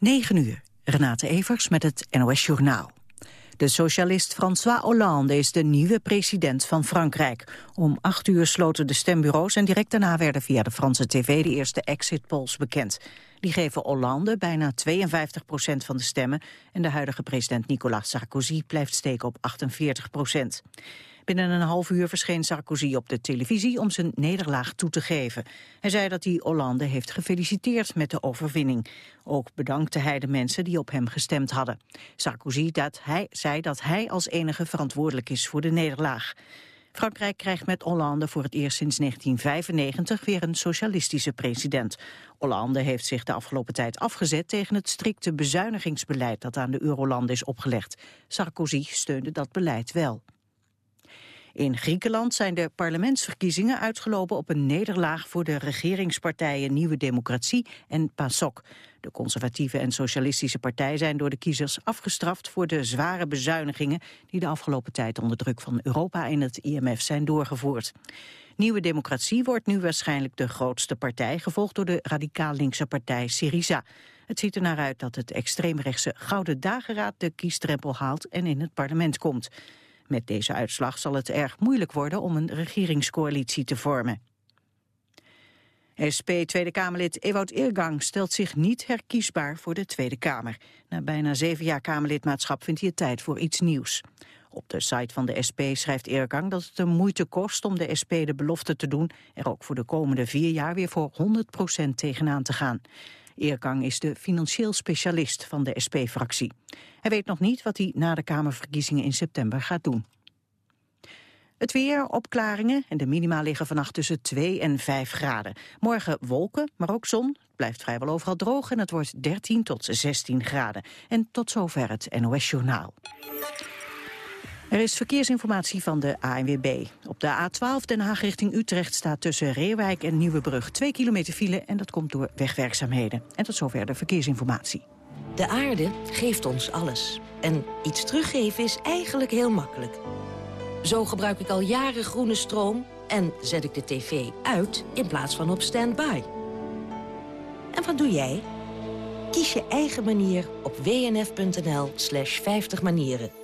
9 uur. Renate Evers met het NOS Journaal. De socialist François Hollande is de nieuwe president van Frankrijk. Om 8 uur sloten de stembureaus en direct daarna werden via de Franse tv de eerste exit polls bekend. Die geven Hollande bijna 52 procent van de stemmen en de huidige president Nicolas Sarkozy blijft steken op 48 procent. Binnen een half uur verscheen Sarkozy op de televisie om zijn nederlaag toe te geven. Hij zei dat hij Hollande heeft gefeliciteerd met de overwinning. Ook bedankte hij de mensen die op hem gestemd hadden. Sarkozy dat hij, zei dat hij als enige verantwoordelijk is voor de nederlaag. Frankrijk krijgt met Hollande voor het eerst sinds 1995 weer een socialistische president. Hollande heeft zich de afgelopen tijd afgezet tegen het strikte bezuinigingsbeleid dat aan de eurolanden is opgelegd. Sarkozy steunde dat beleid wel. In Griekenland zijn de parlementsverkiezingen uitgelopen op een nederlaag voor de regeringspartijen Nieuwe Democratie en PASOK. De conservatieve en socialistische partij zijn door de kiezers afgestraft voor de zware bezuinigingen die de afgelopen tijd onder druk van Europa en het IMF zijn doorgevoerd. Nieuwe Democratie wordt nu waarschijnlijk de grootste partij, gevolgd door de radicaal linkse partij Syriza. Het ziet er naar uit dat het extreemrechtse Gouden Dageraad de kiesdrempel haalt en in het parlement komt. Met deze uitslag zal het erg moeilijk worden om een regeringscoalitie te vormen. SP Tweede Kamerlid Ewout Eergang stelt zich niet herkiesbaar voor de Tweede Kamer. Na bijna zeven jaar Kamerlidmaatschap vindt hij het tijd voor iets nieuws. Op de site van de SP schrijft Eergang dat het hem moeite kost om de SP de belofte te doen... er ook voor de komende vier jaar weer voor 100% tegenaan te gaan. Eerkang is de financieel specialist van de SP-fractie. Hij weet nog niet wat hij na de Kamerverkiezingen in september gaat doen. Het weer, opklaringen en de minima liggen vannacht tussen 2 en 5 graden. Morgen wolken, maar ook zon. Het blijft vrijwel overal droog en het wordt 13 tot 16 graden. En tot zover het NOS Journaal. Er is verkeersinformatie van de ANWB. Op de A12 Den Haag richting Utrecht staat tussen Reewijk en Nieuwebrug 2 kilometer file en dat komt door wegwerkzaamheden. En tot zover de verkeersinformatie. De aarde geeft ons alles. En iets teruggeven is eigenlijk heel makkelijk. Zo gebruik ik al jaren groene stroom en zet ik de tv uit in plaats van op standby. En wat doe jij? Kies je eigen manier op wnf.nl slash 50 manieren.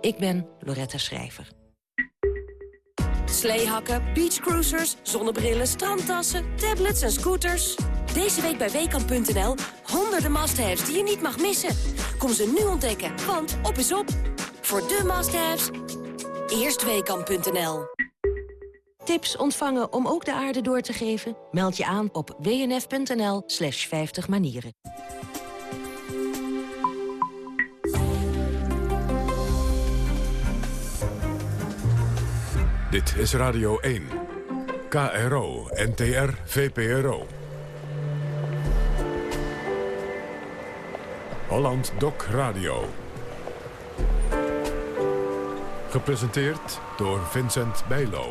Ik ben Loretta Schrijver. Sleehakken, beachcruisers, zonnebrillen, strandtassen, tablets en scooters. Deze week bij Weekamp.nl honderden must-haves die je niet mag missen. Kom ze nu ontdekken, want op is op. Voor de must-haves, eerst Weekamp.nl. Tips ontvangen om ook de aarde door te geven? Meld je aan op wnf.nl slash 50 manieren. Dit is Radio 1. KRO, NTR, VPRO. Holland Doc Radio. Gepresenteerd door Vincent Bijlo.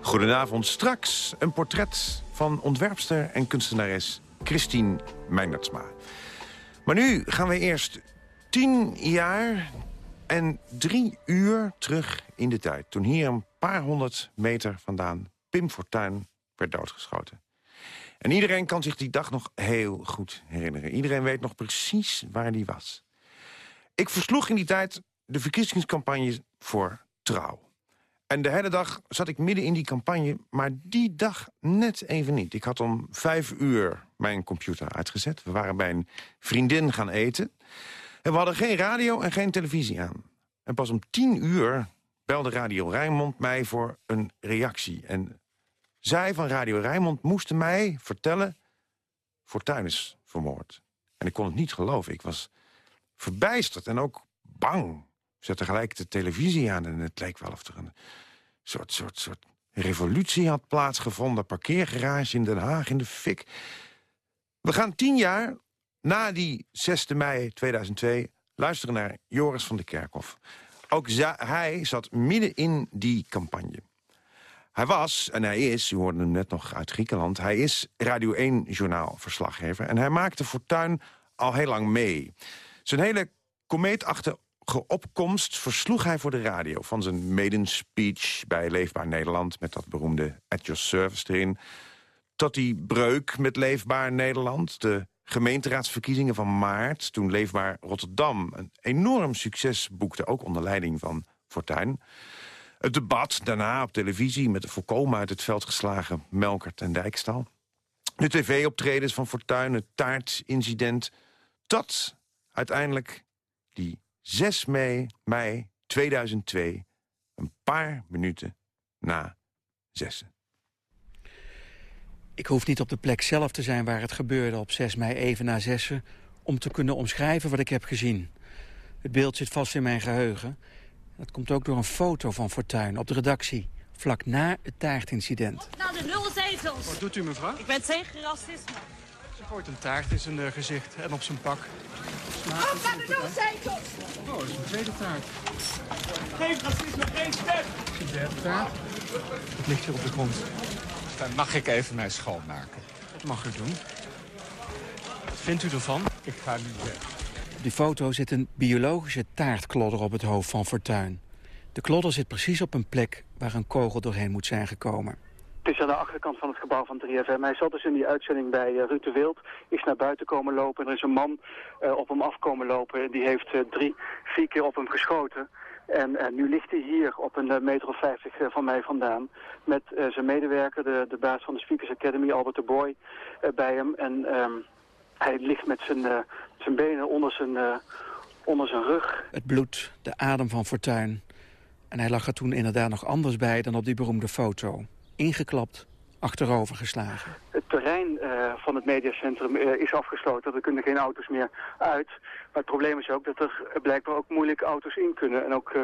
Goedenavond. Straks een portret van ontwerpster en kunstenares Christine Meinertsma. Maar nu gaan we eerst tien jaar en drie uur terug in de tijd. Toen hier een paar honderd meter vandaan Pim Fortuyn werd doodgeschoten. En iedereen kan zich die dag nog heel goed herinneren. Iedereen weet nog precies waar die was. Ik versloeg in die tijd de verkiezingscampagne voor Trouw. En de hele dag zat ik midden in die campagne, maar die dag net even niet. Ik had om vijf uur mijn computer uitgezet. We waren bij een vriendin gaan eten. En we hadden geen radio en geen televisie aan. En pas om tien uur belde Radio Rijnmond mij voor een reactie. En zij van Radio Rijnmond moesten mij vertellen... Fortuyn is vermoord. En ik kon het niet geloven. Ik was verbijsterd en ook bang. Ik zette gelijk de televisie aan en het leek wel of er een soort, soort, soort revolutie had plaatsgevonden. Parkeergarage in Den Haag in de fik. We gaan tien jaar na die 6 mei 2002 luisteren naar Joris van der Kerkhof. Ook hij zat midden in die campagne. Hij was, en hij is, u hoorde hem net nog uit Griekenland... hij is Radio 1-journaalverslaggever. En hij maakte Fortuin al heel lang mee. Zijn hele komeetachtige opkomst versloeg hij voor de radio. Van zijn maiden speech bij Leefbaar Nederland... met dat beroemde At Your Service erin... tot die breuk met Leefbaar Nederland... de gemeenteraadsverkiezingen van maart... toen Leefbaar Rotterdam een enorm succes boekte... ook onder leiding van Fortuyn. Het debat daarna op televisie met de volkomen uit het veld geslagen Melkert en Dijkstal. De tv-optredens van Fortuyn, het taartincident. Dat uiteindelijk die 6 mei, mei 2002, een paar minuten na zessen. Ik hoef niet op de plek zelf te zijn waar het gebeurde op 6 mei even na zessen... om te kunnen omschrijven wat ik heb gezien. Het beeld zit vast in mijn geheugen. Dat komt ook door een foto van Fortuin op de redactie... vlak na het taartincident. Nou, de nul zetels. Wat doet u, mevrouw? Ik ben tegen racisme. Ze gooit een taart in zijn uh, gezicht en op zijn pak. Op naar de nul zetels! Oh, dat is een tweede taart. Geen racisme, geen stem! Een derde taart. Het ligt hier op de grond. Dan mag ik even mijn schoonmaken. Dat mag u doen. Wat vindt u ervan? Ik ga nu weg. Op die foto zit een biologische taartklodder op het hoofd van Fortuin. De klodder zit precies op een plek waar een kogel doorheen moet zijn gekomen. Het is aan de achterkant van het gebouw van 3FM. Hij zat dus in die uitzending bij uh, Ruud de Wild. Is naar buiten komen lopen. En er is een man uh, op hem afkomen lopen. Die heeft uh, drie, vier keer op hem geschoten. En nu ligt hij hier op een meter of vijftig van mij vandaan. Met zijn medewerker, de, de baas van de Speakers Academy, Albert de Boy, bij hem. En um, hij ligt met zijn, zijn benen onder zijn, onder zijn rug. Het bloed, de adem van Fortuin. En hij lag er toen inderdaad nog anders bij dan op die beroemde foto ingeklapt, achterover geslagen. Het terrein uh, van het mediacentrum uh, is afgesloten. Er kunnen geen auto's meer uit. Maar het probleem is ook dat er blijkbaar ook moeilijk auto's in kunnen. En ook uh,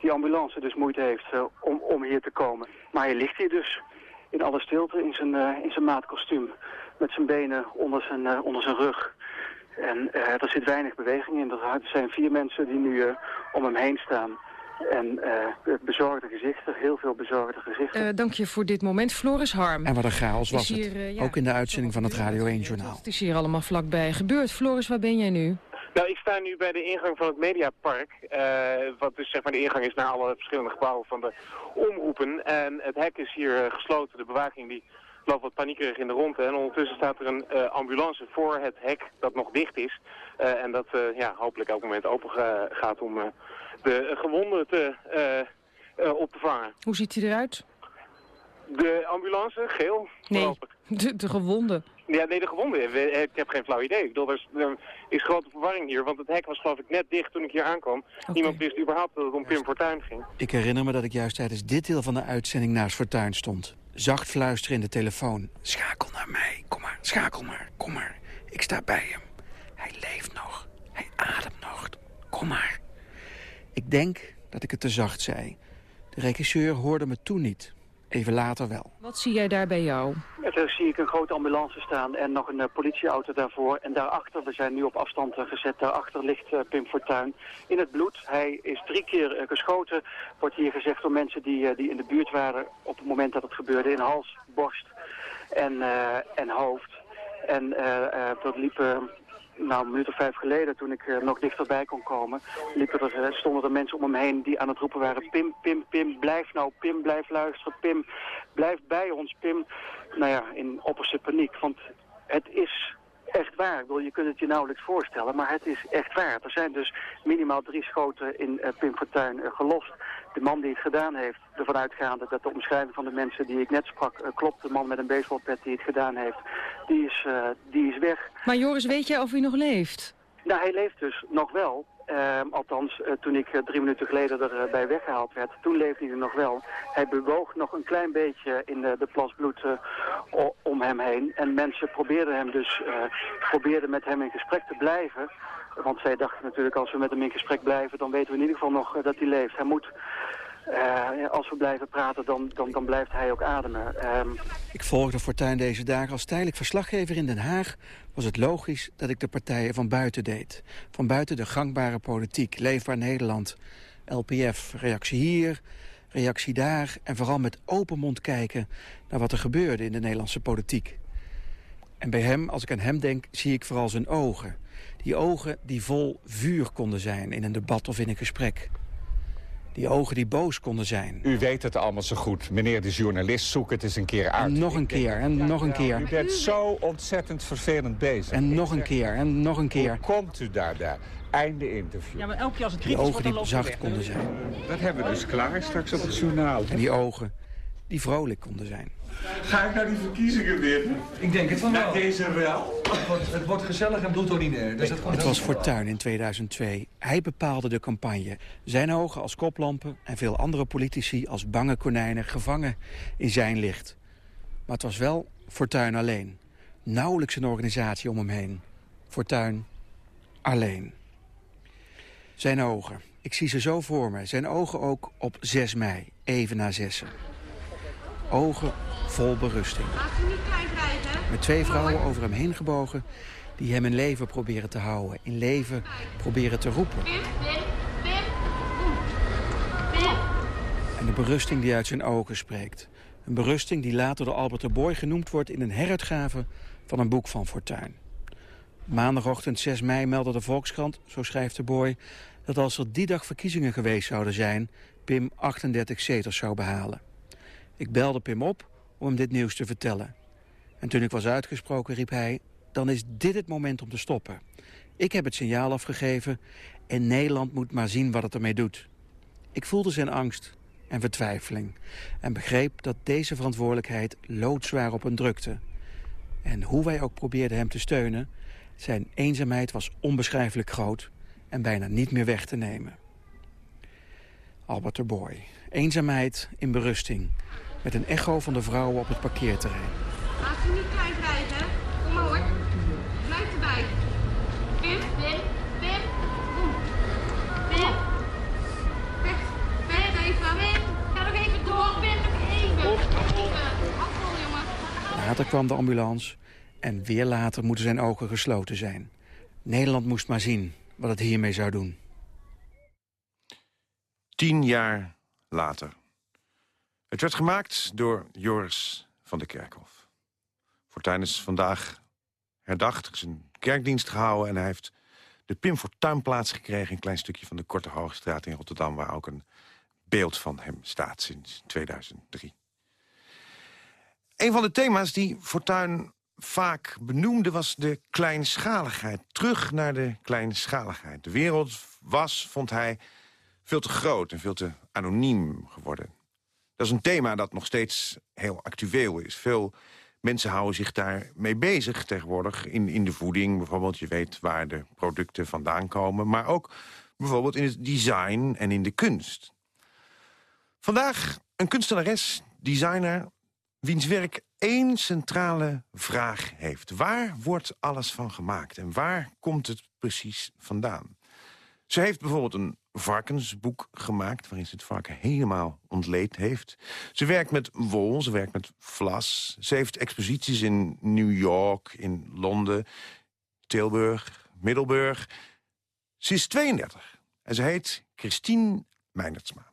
die ambulance dus moeite heeft om, om hier te komen. Maar hij ligt hier dus in alle stilte in zijn, in zijn maatkostuum. Met zijn benen onder zijn, onder zijn rug. En er zit weinig beweging in. Er zijn vier mensen die nu om hem heen staan. En uh, bezorgde gezichten, heel veel bezorgde gezichten. Uh, dank je voor dit moment, Floris Harm. En wat een chaos was hier, het, uh, ja, ook in de uitzending van het Radio 1-journaal. Het is hier allemaal vlakbij gebeurd. Floris, waar ben jij nu? Nou, ik sta nu bij de ingang van het Mediapark. wat dus zeg maar de ingang is naar alle verschillende gebouwen van de omroepen. En het hek is hier gesloten. De bewaking die loopt wat paniekerig in de ronde. En ondertussen staat er een ambulance voor het hek dat nog dicht is. en dat ja, hopelijk elk moment open gaat om de gewonden te, uh, uh, op te vangen. Hoe ziet hij eruit? De ambulance, geel. Nee, de, de gewonden. Ja, nee, de gewonden. Ik heb geen flauw idee. Ik bedoel, er is, er is grote verwarring hier, want het hek was geloof ik net dicht toen ik hier aankwam. Okay. Niemand wist überhaupt dat het om Pim Fortuyn ging. Ik herinner me dat ik juist tijdens dit deel van de uitzending naast Fortuyn stond. Zacht fluisteren in de telefoon. Schakel naar mij, kom maar, schakel maar, kom maar. Ik sta bij hem. Hij leeft nog, hij ademt nog, kom maar. Ik denk dat ik het te zacht zei. De regisseur hoorde me toen niet. Even later wel. Wat zie jij daar bij jou? Er zie ik een grote ambulance staan en nog een uh, politieauto daarvoor. En daarachter, we zijn nu op afstand uh, gezet, daarachter ligt uh, Pim Fortuyn in het bloed. Hij is drie keer geschoten, wordt hier gezegd door mensen die, die in de buurt waren op het moment dat het gebeurde. In hals, borst en, en hoofd. En dat liep nou, een minuut of vijf geleden, toen ik uh, nog dichterbij kon komen, liepen er, uh, stonden er mensen om hem heen die aan het roepen waren, Pim, Pim, Pim, blijf nou, Pim, blijf luisteren, Pim, blijf bij ons, Pim. Nou ja, in opperste paniek, want het is echt waar. Ik bedoel, je kunt het je nauwelijks voorstellen, maar het is echt waar. Er zijn dus minimaal drie schoten in uh, Pim Fortuyn gelost de man die het gedaan heeft, ervan uitgaande dat de omschrijving van de mensen die ik net sprak uh, klopt. De man met een baseballpet die het gedaan heeft, die is, die is weg. Maar Joris, weet jij of hij nog leeft? Nou, hij leeft dus nog wel. Uh, althans, uh, toen ik uh, drie minuten geleden erbij weggehaald werd, toen leefde hij nog wel. Hij bewoog nog een klein beetje in de, de plas bloed om hem heen. En mensen probeerden hem dus probeerden met hem in gesprek te blijven. Want zij dachten natuurlijk, als we met hem in gesprek blijven, dan weten we in ieder geval nog dat hij leeft. Hij moet Eh, als we blijven praten, dan, dan, dan blijft hij ook ademen. Ehm, Ik volgde Fortuyn deze dagen als tijdelijk verslaggever in Den Haag. Was het logisch dat ik de partijen van buiten deed. Van buiten de gangbare politiek, Leefbaar Nederland, LPF. Reactie hier, reactie daar en vooral met open mond kijken... naar wat er gebeurde in de Nederlandse politiek. En bij hem, als ik aan hem denk, zie ik vooral zijn ogen. Die ogen die vol vuur konden zijn in een debat of in een gesprek. Die ogen die boos konden zijn. U weet het allemaal zo goed. Meneer de journalist, zoek het eens een keer uit. En nog een keer, en nog een keer. U bent zo ontzettend vervelend bezig. En nog een keer, en nog een keer. Hoe komt u daar, daar? Einde interview. Ja, maar elke keer als het Die kritisch ogen wordt, dan die zacht konden zijn. Dat hebben we dus klaar straks op het journaal. En die ogen die vrolijk konden zijn. Ga ik naar die verkiezingen winnen? Ik denk het van wel. deze rel? Het wordt, het wordt gezellig en bloed ordinair. Dus dat Het was Fortuyn in 2002. Hij bepaalde de campagne. Zijn ogen als koplampen en veel andere politici als bange konijnen gevangen in zijn licht. Maar het was wel Fortuyn alleen. Nauwelijks een organisatie om hem heen. Fortuyn alleen. Zijn ogen. Ik zie ze zo voor me. Zijn ogen ook op 6 mei, even na zessen. Ogen vol berusting. Met twee vrouwen over hem heen gebogen... die hem in leven proberen te houden. In leven proberen te roepen. En de berusting die uit zijn ogen spreekt. Een berusting die later door Albert de Boy genoemd wordt... in een heruitgave van een boek van Fortuyn. Maandagochtend 6 mei meldde de Volkskrant, zo schrijft de Boy... dat als er die dag verkiezingen geweest zouden zijn... Pim 38 zetels zou behalen. Ik belde Pim op om hem dit nieuws te vertellen. En toen ik was uitgesproken riep hij... dan is dit het moment om te stoppen. Ik heb het signaal afgegeven en Nederland moet maar zien wat het ermee doet. Ik voelde zijn angst en vertwijfeling... en begreep dat deze verantwoordelijkheid loodzwaar op hem drukte. En hoe wij ook probeerden hem te steunen... zijn eenzaamheid was onbeschrijfelijk groot en bijna niet meer weg te nemen. Albert de Boy. Eenzaamheid in berusting. Met een echo van de vrouwen op het parkeerterrein. Laat je niet klein krijgen. Kom maar hoor. Blijf erbij. Pim, Pim, Pim. Pim. Weg even. Pim. Ga nog even door. Pim, nog even. Even. Afval, jongen. Later kwam de ambulance en weer later moeten zijn ogen gesloten zijn. Nederland moest maar zien wat het hiermee zou doen. Tien jaar later. Het werd gemaakt door Joris van der Kerkhof. Fortuyn is vandaag herdacht, er is een kerkdienst gehouden... en hij heeft de Pim Fortuynplaats gekregen... een klein stukje van de Korte Hoogstraat in Rotterdam... waar ook een beeld van hem staat sinds 2003. Een van de thema's die Fortuyn vaak benoemde was de kleinschaligheid. Terug naar de kleinschaligheid. De wereld was, vond hij, veel te groot en veel te anoniem geworden. Dat is een thema dat nog steeds heel actueel is. Veel mensen houden zich daarmee bezig tegenwoordig. In, in de voeding bijvoorbeeld, je weet waar de producten vandaan komen. Maar ook bijvoorbeeld in het design en in de kunst. Vandaag een kunstenares, designer, wiens werk één centrale vraag heeft. Waar wordt alles van gemaakt en waar komt het precies vandaan? Ze heeft bijvoorbeeld een varkensboek gemaakt... waarin ze het varken helemaal ontleed heeft. Ze werkt met wol, ze werkt met vlas. Ze heeft exposities in New York, in Londen, Tilburg, Middelburg. Ze is 32 en ze heet Christine Meinertsma.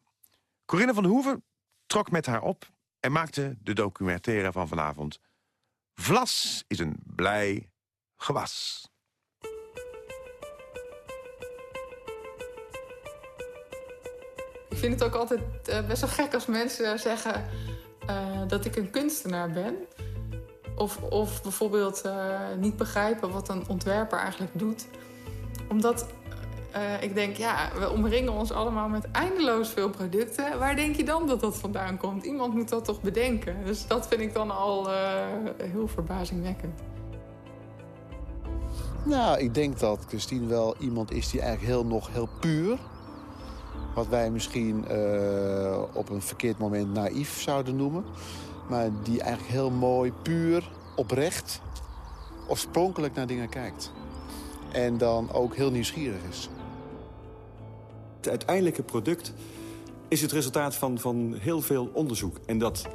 Corinne van Hoeven trok met haar op en maakte de documentaire van vanavond. Vlas is een blij gewas. Vind het ook altijd eh, best wel gek als mensen zeggen eh, dat ik een kunstenaar ben. Of, of bijvoorbeeld eh, niet begrijpen wat een ontwerper eigenlijk doet. Omdat ik denk, ja, we omringen ons allemaal met eindeloos veel producten. Waar denk je dan dat dat vandaan komt? Iemand moet dat toch bedenken? Dus dat vind ik dan al heel verbazingwekkend. Nou, ik denk dat Christine wel iemand is die eigenlijk heel, nog heel puur... wat wij misschien eh, op een verkeerd moment naïef zouden noemen... maar die eigenlijk heel mooi, puur, oprecht, oorspronkelijk naar dingen kijkt. En dan ook heel nieuwsgierig is. Het uiteindelijke product is het resultaat van, van heel veel onderzoek. En dat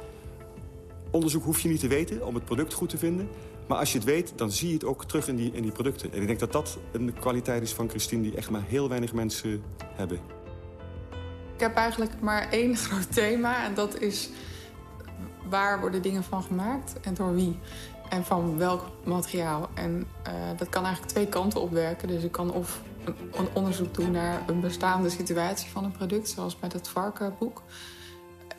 onderzoek hoef je niet te weten om het product goed te vinden. Maar als je het weet, dan zie je het ook terug in die, in die producten. En ik denk dat dat een kwaliteit is van Christine... die echt maar heel weinig mensen hebben. Ik heb eigenlijk maar één groot thema en dat is waar worden dingen van gemaakt en door wie. En van welk materiaal. En uh, dat kan eigenlijk twee kanten opwerken. Dus ik kan of een, onderzoek doen naar een bestaande situatie van een product, zoals bij dat varkenboek.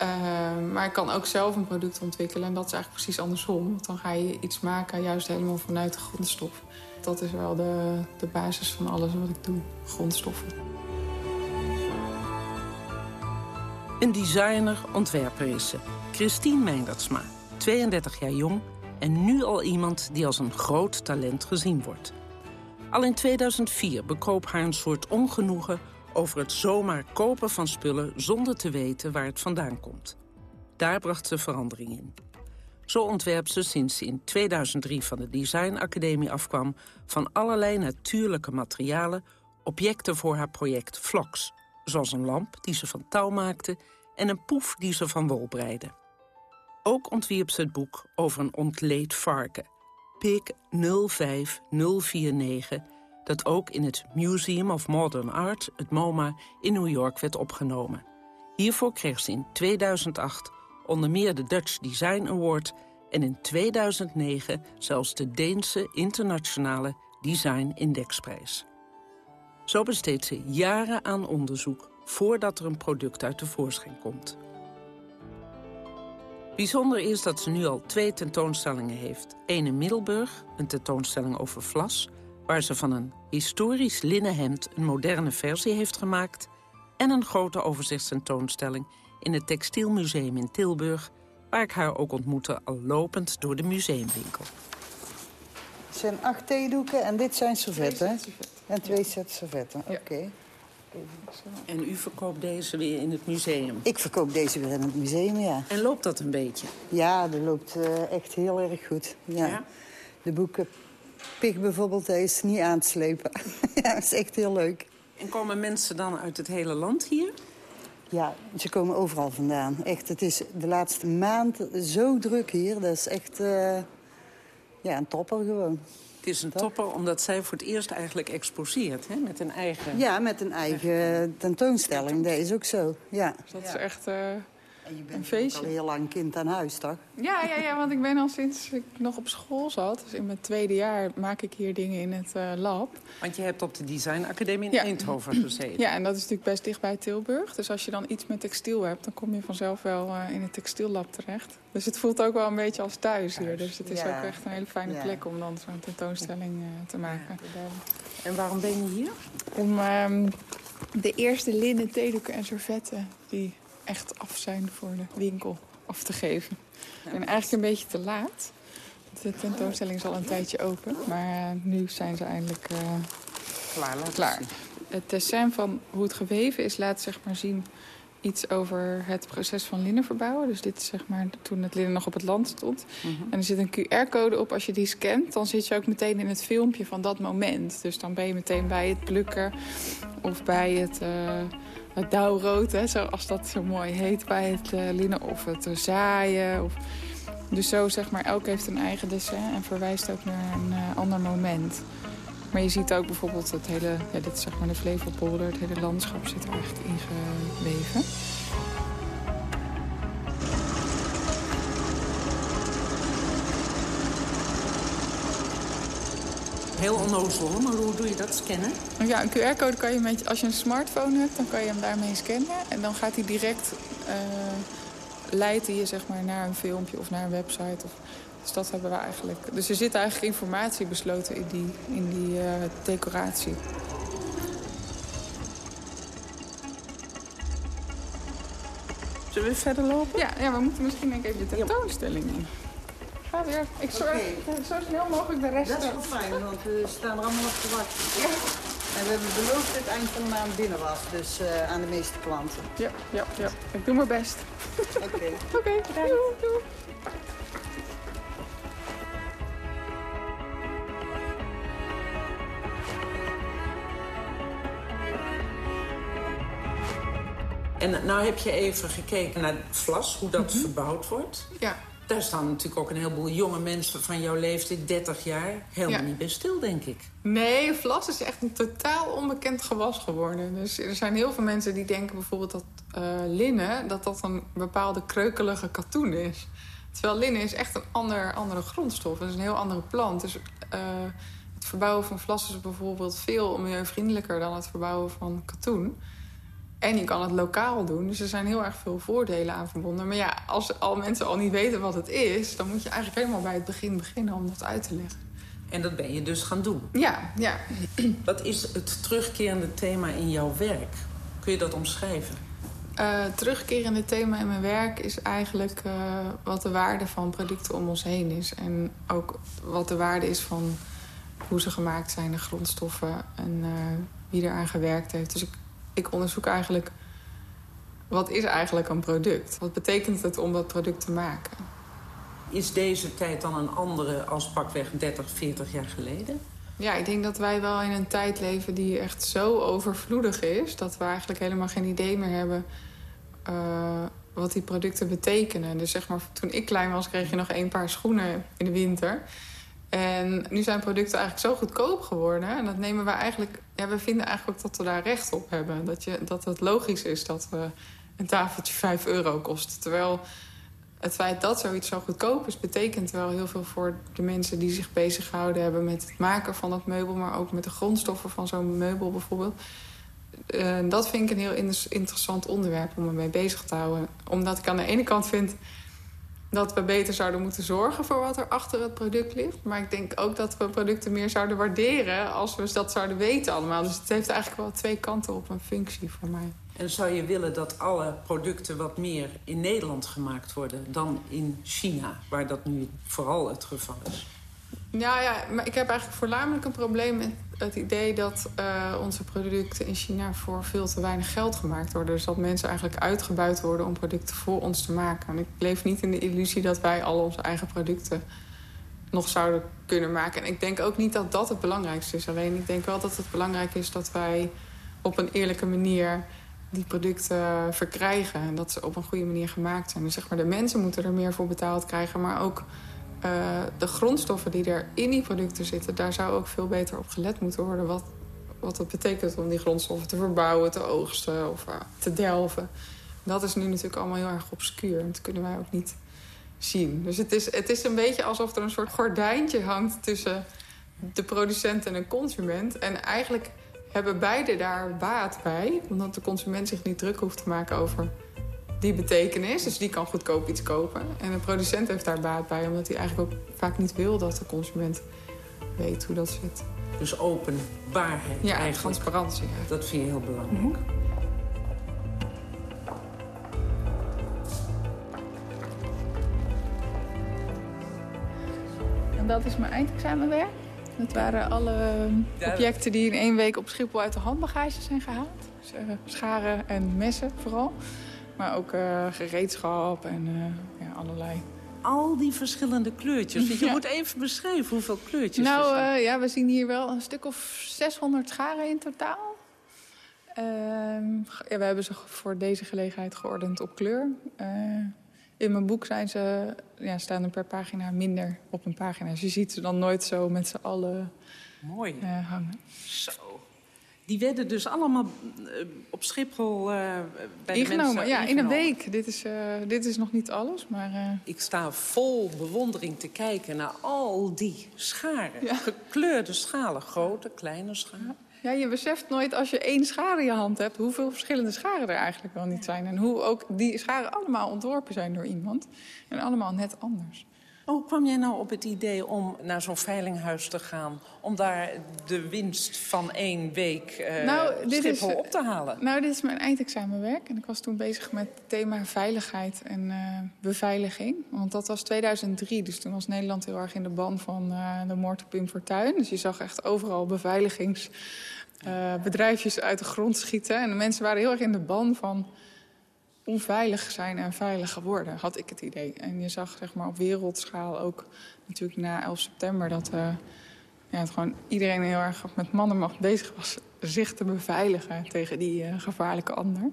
Uh, maar ik kan ook zelf een product ontwikkelen en dat is eigenlijk precies andersom. Want dan ga je iets maken juist helemaal vanuit de grondstof. Dat is wel de, de basis van alles wat ik doe, grondstoffen. Een designer, ontwerper is ze. Christine Meindertsma, 32 jaar jong en nu al iemand die als een groot talent gezien wordt. Al in 2004 bekroop haar een soort ongenoegen over het zomaar kopen van spullen zonder te weten waar het vandaan komt. Daar bracht ze verandering in. Zo ontwerpt ze sinds ze in 2003 van de Design Academie afkwam... van allerlei natuurlijke materialen objecten voor haar project Vlox. Zoals een lamp die ze van touw maakte en een poef die ze van wol breidde. Ook ontwierp ze het boek over een ontleed varken, Pig 05049, dat ook in het Museum of Modern Art, het MoMA, in New York werd opgenomen. Hiervoor kreeg ze in 2008 onder meer de Dutch Design Award en in 2009 zelfs de Deense Internationale Design Indexprijs. Zo besteedt ze jaren aan onderzoek voordat er een product uit de voorschijn komt. Bijzonder is dat ze nu al twee tentoonstellingen heeft. Eén in Middelburg, een tentoonstelling over vlas... waar ze van een historisch linnen hemd een moderne versie heeft gemaakt... en een grote overzichtstentoonstelling in het Textielmuseum in Tilburg... waar ik haar ook ontmoette al lopend door de museumwinkel. Het zijn acht theedoeken en dit zijn servetten. En twee sets servetten, oké. En u verkoopt deze weer in het museum? Ik verkoop deze weer in het museum, ja. En loopt dat een beetje? Ja, dat loopt uh, echt heel erg goed. Ja. ja? De boeken Pig bijvoorbeeld, hij is niet aan te slepen. ja, dat is echt heel leuk. En komen mensen dan uit het hele land hier? Ja, ze komen overal vandaan. Echt, het is de laatste maand zo druk hier. Dat is echt uh, ja, een topper gewoon. Het is een topper omdat zij voor het eerst eigenlijk exposeert, hè? Met een eigen... Ja, met een eigen tentoonstelling. Dat is ook zo, ja. Dus dat is echt uh, en je bent een feestje. al heel lang kind aan huis, toch? Ja, ja, ja, want ik ben al sinds ik nog op school zat. Dus in mijn tweede jaar maak ik hier dingen in het uh, lab. Want je hebt op de Design Academie in ja. Eindhoven gezeten. Ja, en dat is natuurlijk best dicht bij Tilburg. Dus als je dan iets met textiel hebt, dan kom je vanzelf wel uh, in het textiellab terecht. Dus het voelt ook wel een beetje als thuis hier. Dus het is ja. ook echt een hele fijne ja. plek om dan zo'n tentoonstelling uh, te maken. En waarom ben je hier? Om um, de eerste linnen theedoeken en servetten die echt af zijn voor de winkel af te geven. Ben eigenlijk een beetje te laat. De tentoonstelling is al een tijdje open, maar nu zijn ze eindelijk uh, klaar. klaar. Het dessin van hoe het geweven is laat zeg maar zien iets over het proces van linnen verbouwen. Dus dit is zeg maar toen het linnen nog op het land stond. Mm -hmm. En er zit een QR-code op. Als je die scant, dan zit je ook meteen in het filmpje van dat moment. Dus dan ben je meteen bij het plukken of bij het... Uh, het dauwrood, hè, zoals dat zo mooi heet bij het uh, linnen, of het zaaien. Of... Dus zo zeg maar, elk heeft een eigen dessin en verwijst ook naar een uh, ander moment. Maar je ziet ook bijvoorbeeld het hele, ja, dit is zeg maar de Flevopolder, het hele landschap zit er echt ingeweven. Heel onnozel, maar hoe doe je dat, scannen? Ja, een QR-code kan je met, als je een smartphone hebt, dan kan je hem daarmee scannen. En dan gaat hij direct, uh, leidt hij je zeg maar naar een filmpje of naar een website. Of, dus dat hebben we eigenlijk. Dus er zit eigenlijk informatie besloten in die, in die uh, decoratie. Zullen we verder lopen? Ja, ja we moeten misschien denk ik even de tentoonstelling doen. Ga weer. Ik zorg okay. zo snel mogelijk de rest. Dat is wel fijn, want we staan er allemaal op te wachten. Ja. En we hebben beloofd dat het eind van de maand binnen was, dus uh, aan de meeste klanten. Ja, ja, ja. Ik doe mijn best. Oké. Oké, okay, bedankt. Doei, doei. En nou heb je even gekeken naar het vlas, hoe dat verbouwd wordt. Ja. Daar staan natuurlijk ook een heleboel jonge mensen van jouw leeftijd, 30 jaar, helemaal Ja. niet bij stil, denk ik. Nee, vlas is echt een totaal onbekend gewas geworden. Dus er zijn heel veel mensen die denken bijvoorbeeld dat eh, linnen... dat dat een bepaalde kreukelige katoen is. Terwijl linnen is echt een ander, andere grondstof. Het is een heel andere plant. Dus eh, het verbouwen van vlas is bijvoorbeeld veel milieuvriendelijker... dan het verbouwen van katoen. En je kan het lokaal doen. Dus er zijn heel erg veel voordelen aan verbonden. Maar ja, als al mensen al niet weten wat het is... dan moet je eigenlijk helemaal bij het begin beginnen om dat uit te leggen. En dat ben je dus gaan doen. Ja, ja. Wat is het terugkerende thema in jouw werk? Kun je dat omschrijven? Eh terugkerende thema in mijn werk is eigenlijk eh, wat de waarde van producten om ons heen is. En ook wat de waarde is van hoe ze gemaakt zijn, de grondstoffen en eh, wie eraan gewerkt heeft. Dus ik, ik onderzoek eigenlijk wat is eigenlijk een product? Wat betekent het om dat product te maken? Is deze tijd dan een andere als pakweg 30, 40 jaar geleden? Ja, ik denk dat wij wel in een tijd leven die echt zo overvloedig is... dat we eigenlijk helemaal geen idee meer hebben eh, wat die producten betekenen. Dus zeg maar, toen ik klein was, kreeg je nog één paar schoenen in de winter. En nu zijn producten eigenlijk zo goedkoop geworden. En dat nemen we eigenlijk... Ja, we vinden eigenlijk ook dat we daar recht op hebben. Dat, je, dat het logisch is dat we een tafeltje 5 euro kost. Terwijl het feit dat zoiets zo goedkoop is... betekent wel heel veel voor de mensen die zich bezighouden hebben... met het maken van dat meubel, maar ook met de grondstoffen van zo'n meubel bijvoorbeeld. Eh, dat vind ik een heel in- interessant onderwerp om me mee bezig te houden. Omdat ik aan de ene kant vind dat we beter zouden moeten zorgen... voor wat er achter het product ligt. Maar ik denk ook dat we producten meer zouden waarderen... als we dat zouden weten allemaal. Dus het heeft eigenlijk wel twee kanten op een functie voor mij. En zou je willen dat alle producten wat meer in Nederland gemaakt worden dan in China, waar dat nu vooral het geval is? Ja, ja, maar ik heb eigenlijk voornamelijk een probleem met het idee dat eh, onze producten in China voor veel te weinig geld gemaakt worden. Dus dat mensen eigenlijk uitgebuit worden om producten voor ons te maken. En ik leef niet in de illusie dat wij al onze eigen producten nog zouden kunnen maken. En ik denk ook niet dat dat het belangrijkste is. Alleen ik denk wel dat het belangrijk is dat wij op een eerlijke manier die producten verkrijgen. En dat ze op een goede manier gemaakt zijn. Dus zeg maar, de mensen moeten er meer voor betaald krijgen. Maar ook uh, de grondstoffen die er in die producten zitten... daar zou ook veel beter op gelet moeten worden... wat, wat het betekent om die grondstoffen te verbouwen, te oogsten of uh, te delven. Dat is nu natuurlijk allemaal heel erg obscuur. En dat kunnen wij ook niet zien. Dus het is, het is een beetje alsof er een soort gordijntje hangt... tussen de producent en een consument. En eigenlijk hebben beide daar baat bij. Omdat de consument zich niet druk hoeft te maken over die betekenis. Dus die kan goedkoop iets kopen. En de producent heeft daar baat bij. Omdat hij eigenlijk ook vaak niet wil dat de consument weet hoe dat zit. Dus openbaarheid Ja, eigenlijk. transparantie. Ja. Dat vind je heel belangrijk. Mhm. En dat is mijn eindexamenwerk. Dat waren alle objecten die in één week op Schiphol uit de handbagage zijn gehaald. Dus, uh, scharen en messen vooral. Maar ook uh, gereedschap en uh, ja, allerlei. Al die verschillende kleurtjes. Dus je Ja. moet even beschrijven hoeveel kleurtjes er Nou, zijn. eh, ja, we zien hier wel een stuk of 600 scharen in totaal. Ehm, ja, we hebben ze voor deze gelegenheid geordend op kleur. Eh, in mijn boek zijn ze, ja, staan er per pagina minder op een pagina. Dus je ziet ze dan nooit zo met z'n allen Mooi. eh, hangen. Zo. Die werden dus allemaal eh, op Schiphol eh, bij de ingenomen, mensen ja, in een week. Dit is, eh, dit is nog niet alles, maar... Ik sta vol bewondering te kijken naar al die scharen. Gekleurde schalen, grote, kleine schalen. Ja, je beseft nooit als je één schaar in je hand hebt... hoeveel verschillende scharen er eigenlijk wel niet zijn. En hoe ook die scharen allemaal ontworpen zijn door iemand. En allemaal net anders. Hoe kwam jij nou op het idee om naar zo'n veilinghuis te gaan... om daar de winst van één week eh Nou, dit is, Schiphol op te halen? Nou, dit is mijn eindexamenwerk. En ik was toen bezig met het thema veiligheid en eh, beveiliging. Want dat was 2003, dus toen was Nederland heel erg in de ban van eh, de moord op Pim Fortuyn. Dus je zag echt overal beveiligingsbedrijfjes uit de grond schieten. En de mensen waren heel erg in de ban van onveilig zijn en veiliger worden, had ik het idee. En je zag zeg maar, op wereldschaal ook natuurlijk na 11 september... dat eh, ja, het gewoon iedereen heel erg met mannenmacht bezig was zich te beveiligen tegen die eh, gevaarlijke ander.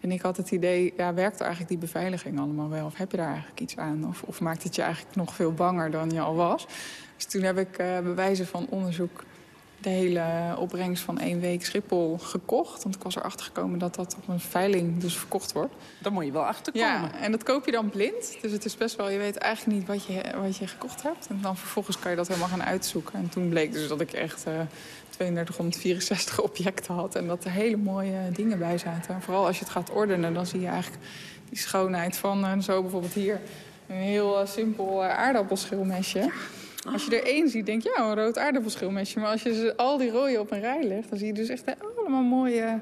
En ik had het idee, ja, werkt eigenlijk die beveiliging allemaal wel? Of heb je daar eigenlijk iets aan? Of, of maakt het je eigenlijk nog veel banger dan je al was? Dus toen heb ik uh, bewijzen van onderzoek de hele opbrengst van één week Schiphol gekocht. Want ik was erachter gekomen dat dat op een veiling dus verkocht wordt. Daar moet je wel achter komen. Ja, en dat koop je dan blind. Dus het is best wel, je weet eigenlijk niet wat je, wat je gekocht hebt. En dan vervolgens kan je dat helemaal gaan uitzoeken. En toen bleek dus dat ik echt uh, 3264 objecten had. En dat er hele mooie dingen bij zaten. En vooral als je het gaat ordenen, dan zie je eigenlijk die schoonheid van... Uh, zo bijvoorbeeld hier, een heel uh, simpel aardappelschilmesje. Als je er één ziet, denk je, ja, een rood aardappelschilmesje. Maar als je ze al die rode op een rij legt... dan zie je dus echt allemaal mooie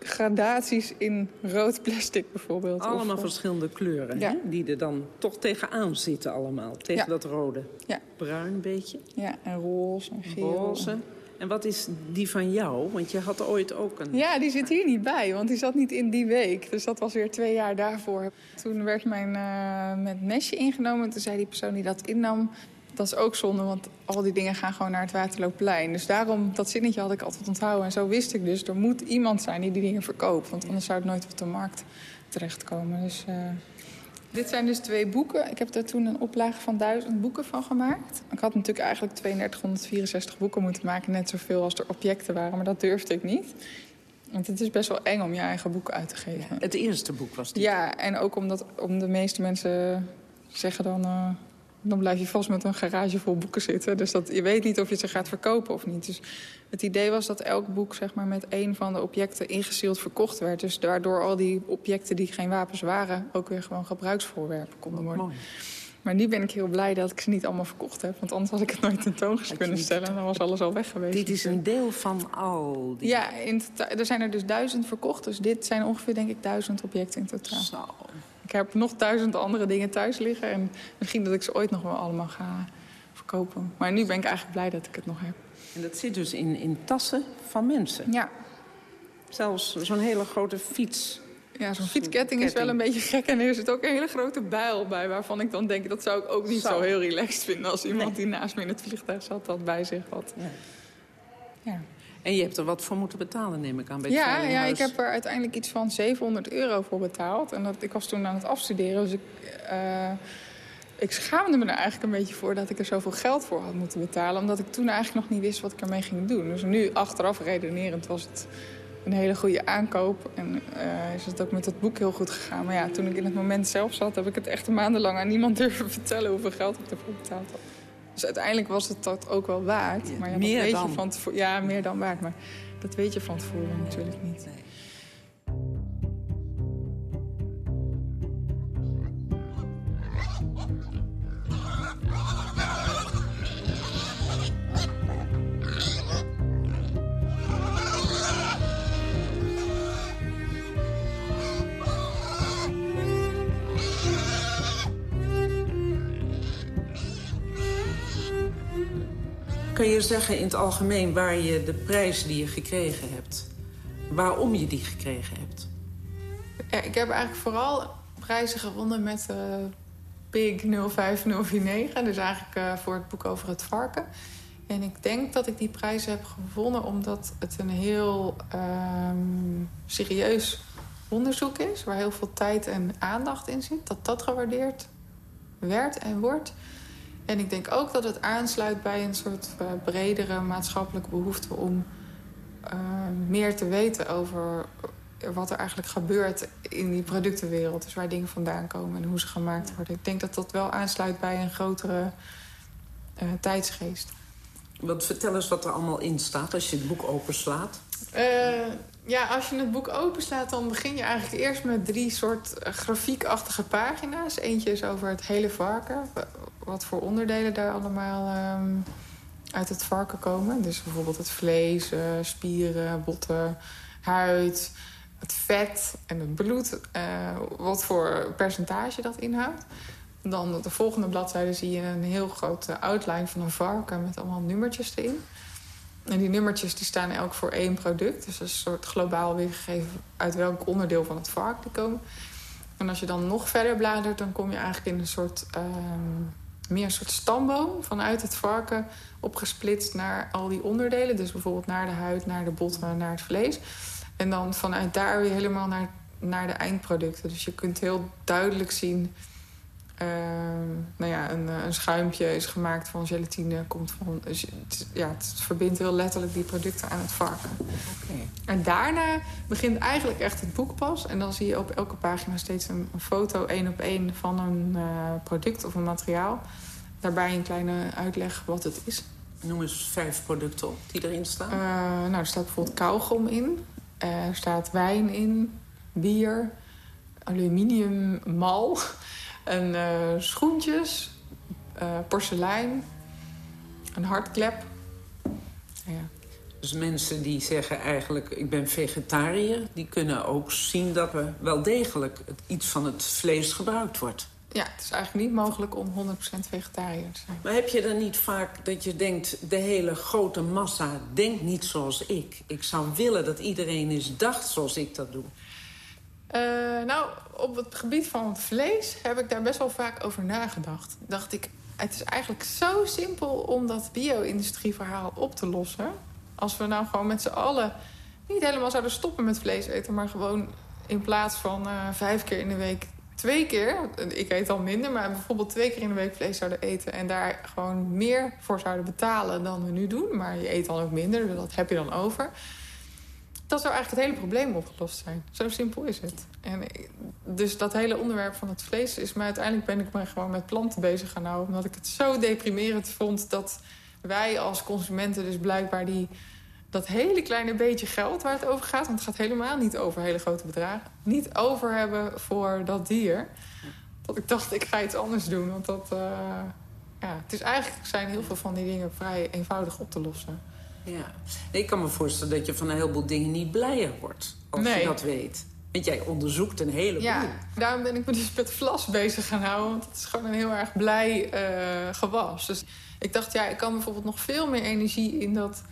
gradaties in rood plastic bijvoorbeeld. Allemaal of, verschillende kleuren, ja. hè? die er dan toch tegenaan zitten allemaal. Tegen ja. dat rode. Ja. Bruin een beetje. Ja, en roze en geel. Roze. En wat is die van jou? Want je had ooit ook een... Ja, die zit hier niet bij, want die zat niet in die week. Dus dat was weer twee jaar daarvoor. Toen werd mijn uh, met mesje ingenomen. En toen zei die persoon die dat innam... Dat is ook zonde, want al die dingen gaan gewoon naar het Waterloopplein. Dus daarom, dat zinnetje had ik altijd onthouden. En zo wist ik dus, er moet iemand zijn die die dingen verkoopt. Want anders zou het nooit op de markt terechtkomen. Dus, uh... Dit zijn dus twee boeken. Ik heb er toen een oplage van duizend boeken van gemaakt. Ik had natuurlijk eigenlijk 3264 boeken moeten maken. Net zoveel als er objecten waren, maar dat durfde ik niet. Want het is best wel eng om je eigen boek uit te geven. Het eerste boek was dit? Ja, en ook omdat om de meeste mensen zeggen dan... Uh, dan blijf je vast met een garage vol boeken zitten. Dus dat, je weet niet of je ze gaat verkopen of niet. Dus het idee was dat elk boek zeg maar, met één van de objecten ingezield verkocht werd. Dus daardoor al die objecten die geen wapens waren... ook weer gewoon gebruiksvoorwerpen konden worden. Mooi. Maar nu ben ik heel blij dat ik ze niet allemaal verkocht heb. Want anders had ik het nooit tentoon kunnen stellen. En dan was alles al weg geweest. Dit is een deel van al die... Ja, in er zijn er dus duizend verkocht. Dus dit zijn ongeveer, denk ik, duizend objecten in totaal. Zo. Ik heb nog duizend andere dingen thuis liggen. En misschien dat ik ze ooit nog wel allemaal ga verkopen. Maar nu ben ik eigenlijk blij dat ik het nog heb. En dat zit dus in, in tassen van mensen? Ja. Zelfs zo'n hele grote fiets. Ja, zo'n fietsketting is wel een beetje gek. En er zit ook een hele grote bijl bij. Waarvan ik dan denk, dat zou ik ook niet zo, zo heel relaxed vinden... als iemand nee. die naast me in het vliegtuig zat dat bij zich had. Ja. ja. En je hebt er wat voor moeten betalen, neem ik aan. Bij ja, ja, ik heb er uiteindelijk iets van 700 euro voor betaald. En dat, ik was toen aan het afstuderen, dus ik, uh, ik schaamde me er eigenlijk een beetje voor... dat ik er zoveel geld voor had moeten betalen. Omdat ik toen eigenlijk nog niet wist wat ik ermee ging doen. Dus nu, achteraf redenerend, was het een hele goede aankoop. En uh, is het ook met dat boek heel goed gegaan. Maar ja, toen ik in het moment zelf zat... heb ik het echt een maandenlang aan niemand durven vertellen... hoeveel geld ik ervoor betaald had. Dus uiteindelijk was het dat ook wel waard. Ja, maar ja, meer weet dan. Je van ja, meer dan waard. Maar dat weet je van tevoren natuurlijk niet. Kan je zeggen in het algemeen waar je de prijs die je gekregen hebt... waarom je die gekregen hebt? Ik heb eigenlijk vooral prijzen gewonnen met uh, Big 05049. Dus eigenlijk uh, voor het boek over het varken. En ik denk dat ik die prijzen heb gewonnen omdat het een heel um, serieus onderzoek is... waar heel veel tijd en aandacht in zit. Dat dat gewaardeerd werd en wordt... En ik denk ook dat het aansluit bij een soort uh, bredere maatschappelijke behoefte om uh, meer te weten over wat er eigenlijk gebeurt in die productenwereld. Dus waar dingen vandaan komen en hoe ze gemaakt worden. Ik denk dat dat wel aansluit bij een grotere uh, tijdsgeest. Want vertel eens wat er allemaal in staat als je het boek openslaat. ja, als je het boek openslaat, dan begin je eigenlijk eerst met drie soort grafiekachtige pagina's. Eentje is over het hele varken wat voor onderdelen daar allemaal um, uit het varken komen. Dus bijvoorbeeld het vlees, uh, spieren, botten, huid, het vet en het bloed. Uh, wat voor percentage dat inhoudt. Dan op de volgende bladzijde zie je een heel grote outline van een varken met allemaal nummertjes erin. En die nummertjes die staan elk voor één product. Dus een soort globaal weergegeven uit welk onderdeel van het vark die komen. En als je dan nog verder bladert, dan kom je eigenlijk in een soort... Um, meer een soort stamboom vanuit het varken opgesplitst naar al die onderdelen. Dus bijvoorbeeld naar de huid, naar de botten, naar het vlees. En dan vanuit daar weer helemaal naar naar de eindproducten. Dus je kunt heel duidelijk zien... Uh, nou ja, een, een schuimpje is gemaakt van gelatine. Komt van, dus het, ja, het verbindt heel letterlijk die producten aan het varken. Okay. En daarna begint eigenlijk echt het boek pas. En dan zie je op elke pagina steeds een, een foto, één op één, van een uh, product of een materiaal. Daarbij een kleine uitleg wat het is. Noem eens vijf producten op die erin staan. Uh, nou, er staat bijvoorbeeld kauwgom in. Er staat wijn in, bier, aluminiummal, en uh, schoentjes, uh, porselein, een hartklep. Ja. Dus mensen die zeggen eigenlijk, ik ben vegetariër... die kunnen ook zien dat er wel degelijk iets van het vlees gebruikt wordt. Ja, het is eigenlijk niet mogelijk om 100% vegetariër te zijn. Maar heb je dan niet vaak dat je denkt... de hele grote massa denkt niet zoals ik? Ik zou willen dat iedereen eens dacht zoals ik dat doe. Uh, nou, op het gebied van vlees heb ik daar best wel vaak over nagedacht. Dacht ik, het is eigenlijk zo simpel om dat bio-industrieverhaal op te lossen. Als we nou gewoon met z'n allen niet helemaal zouden stoppen met vlees eten... maar gewoon in plaats van uh, vijf keer in de week twee keer... ik eet al minder, maar bijvoorbeeld twee keer in de week vlees zouden eten... en daar gewoon meer voor zouden betalen dan we nu doen. Maar je eet dan ook minder, dus dat heb je dan over dat zou eigenlijk het hele probleem opgelost zijn. Zo simpel is het. En dus dat hele onderwerp van het vlees is... maar uiteindelijk ben ik me gewoon met planten bezig gaan houden... omdat ik het zo deprimerend vond dat wij als consumenten dus blijkbaar die... dat hele kleine beetje geld waar het over gaat... want het gaat helemaal niet over hele grote bedragen... niet over hebben voor dat dier. Dat ik dacht, ik ga iets anders doen. Want dat, uh, ja, het is eigenlijk zijn heel veel van die dingen vrij eenvoudig op te lossen. Ja. Nee, ik kan me voorstellen dat je van een heleboel dingen niet blijer wordt. Als nee. je dat weet. Want jij onderzoekt een heleboel. Ja, daarom ben ik me dus met vlas bezig gaan houden. Want het is gewoon een heel erg blij uh, gewas. Dus ik dacht, ja, ik kan bijvoorbeeld nog veel meer energie in dat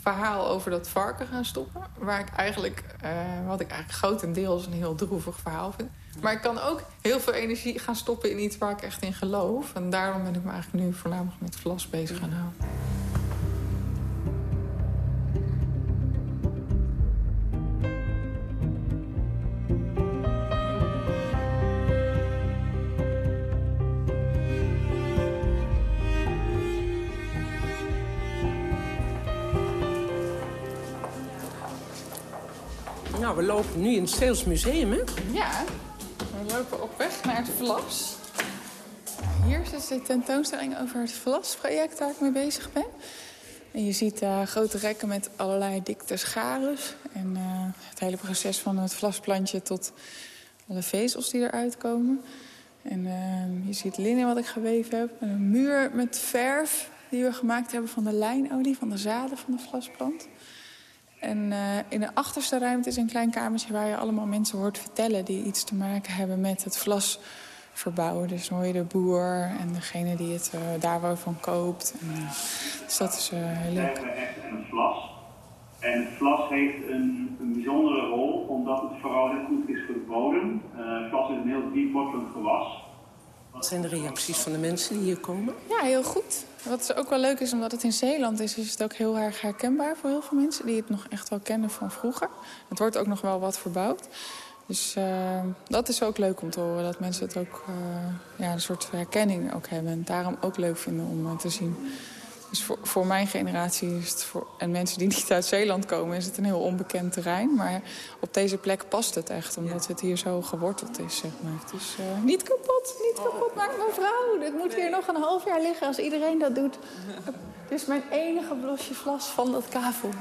verhaal over dat varken gaan stoppen. Waar ik eigenlijk, uh, wat ik eigenlijk grotendeels een heel droevig verhaal vind. Maar ik kan ook heel veel energie gaan stoppen in iets waar ik echt in geloof. En daarom ben ik me eigenlijk nu voornamelijk met vlas bezig gaan houden. We lopen nu in het Zeels Museum, hè? Ja, we lopen op weg naar het Vlas. Hier dus de tentoonstelling over het Vlas-project waar ik mee bezig ben. En je ziet uh, grote rekken met allerlei dikte scharus. En uh, het hele proces van het vlasplantje tot alle vezels die eruit komen. En uh, je ziet linnen wat ik geweven heb. En een muur met verf die we gemaakt hebben van de lijnolie, van de zaden van de vlasplant. En uh, in de achterste ruimte is een klein kamertje waar je allemaal mensen hoort vertellen... die iets te maken hebben met het vlas verbouwen. Dus dan hoor je de boer en degene die het uh, daar wel van koopt. En, uh, dus dat is heel leuk. We hebben echt een vlas. En het vlas heeft een, een bijzondere rol, omdat het vooral heel goed is voor de bodem. vlas is een heel diep wortelend gewas. Wat zijn de reacties van de mensen die hier komen? Ja, heel goed. Wat ook wel leuk is, omdat het in Zeeland is... is het ook heel erg herkenbaar voor heel veel mensen... die het nog echt wel kennen van vroeger. Het wordt ook nog wel wat verbouwd. Dus uh, dat is ook leuk om te horen. Dat mensen het ook uh, ja, een soort herkenning ook hebben. En daarom ook leuk vinden om uh, te zien. Dus voor, voor mijn generatie is het voor, en mensen die niet uit Zeeland komen... is het een heel onbekend terrein. Maar op deze plek past het echt. Omdat het hier zo geworteld is, zeg maar. Dus uh, niet kapot, niet kapot maken, mevrouw. Dit moet hier nog een half jaar liggen als iedereen dat doet. Dit is mijn enige blosje vlas van dat kavel.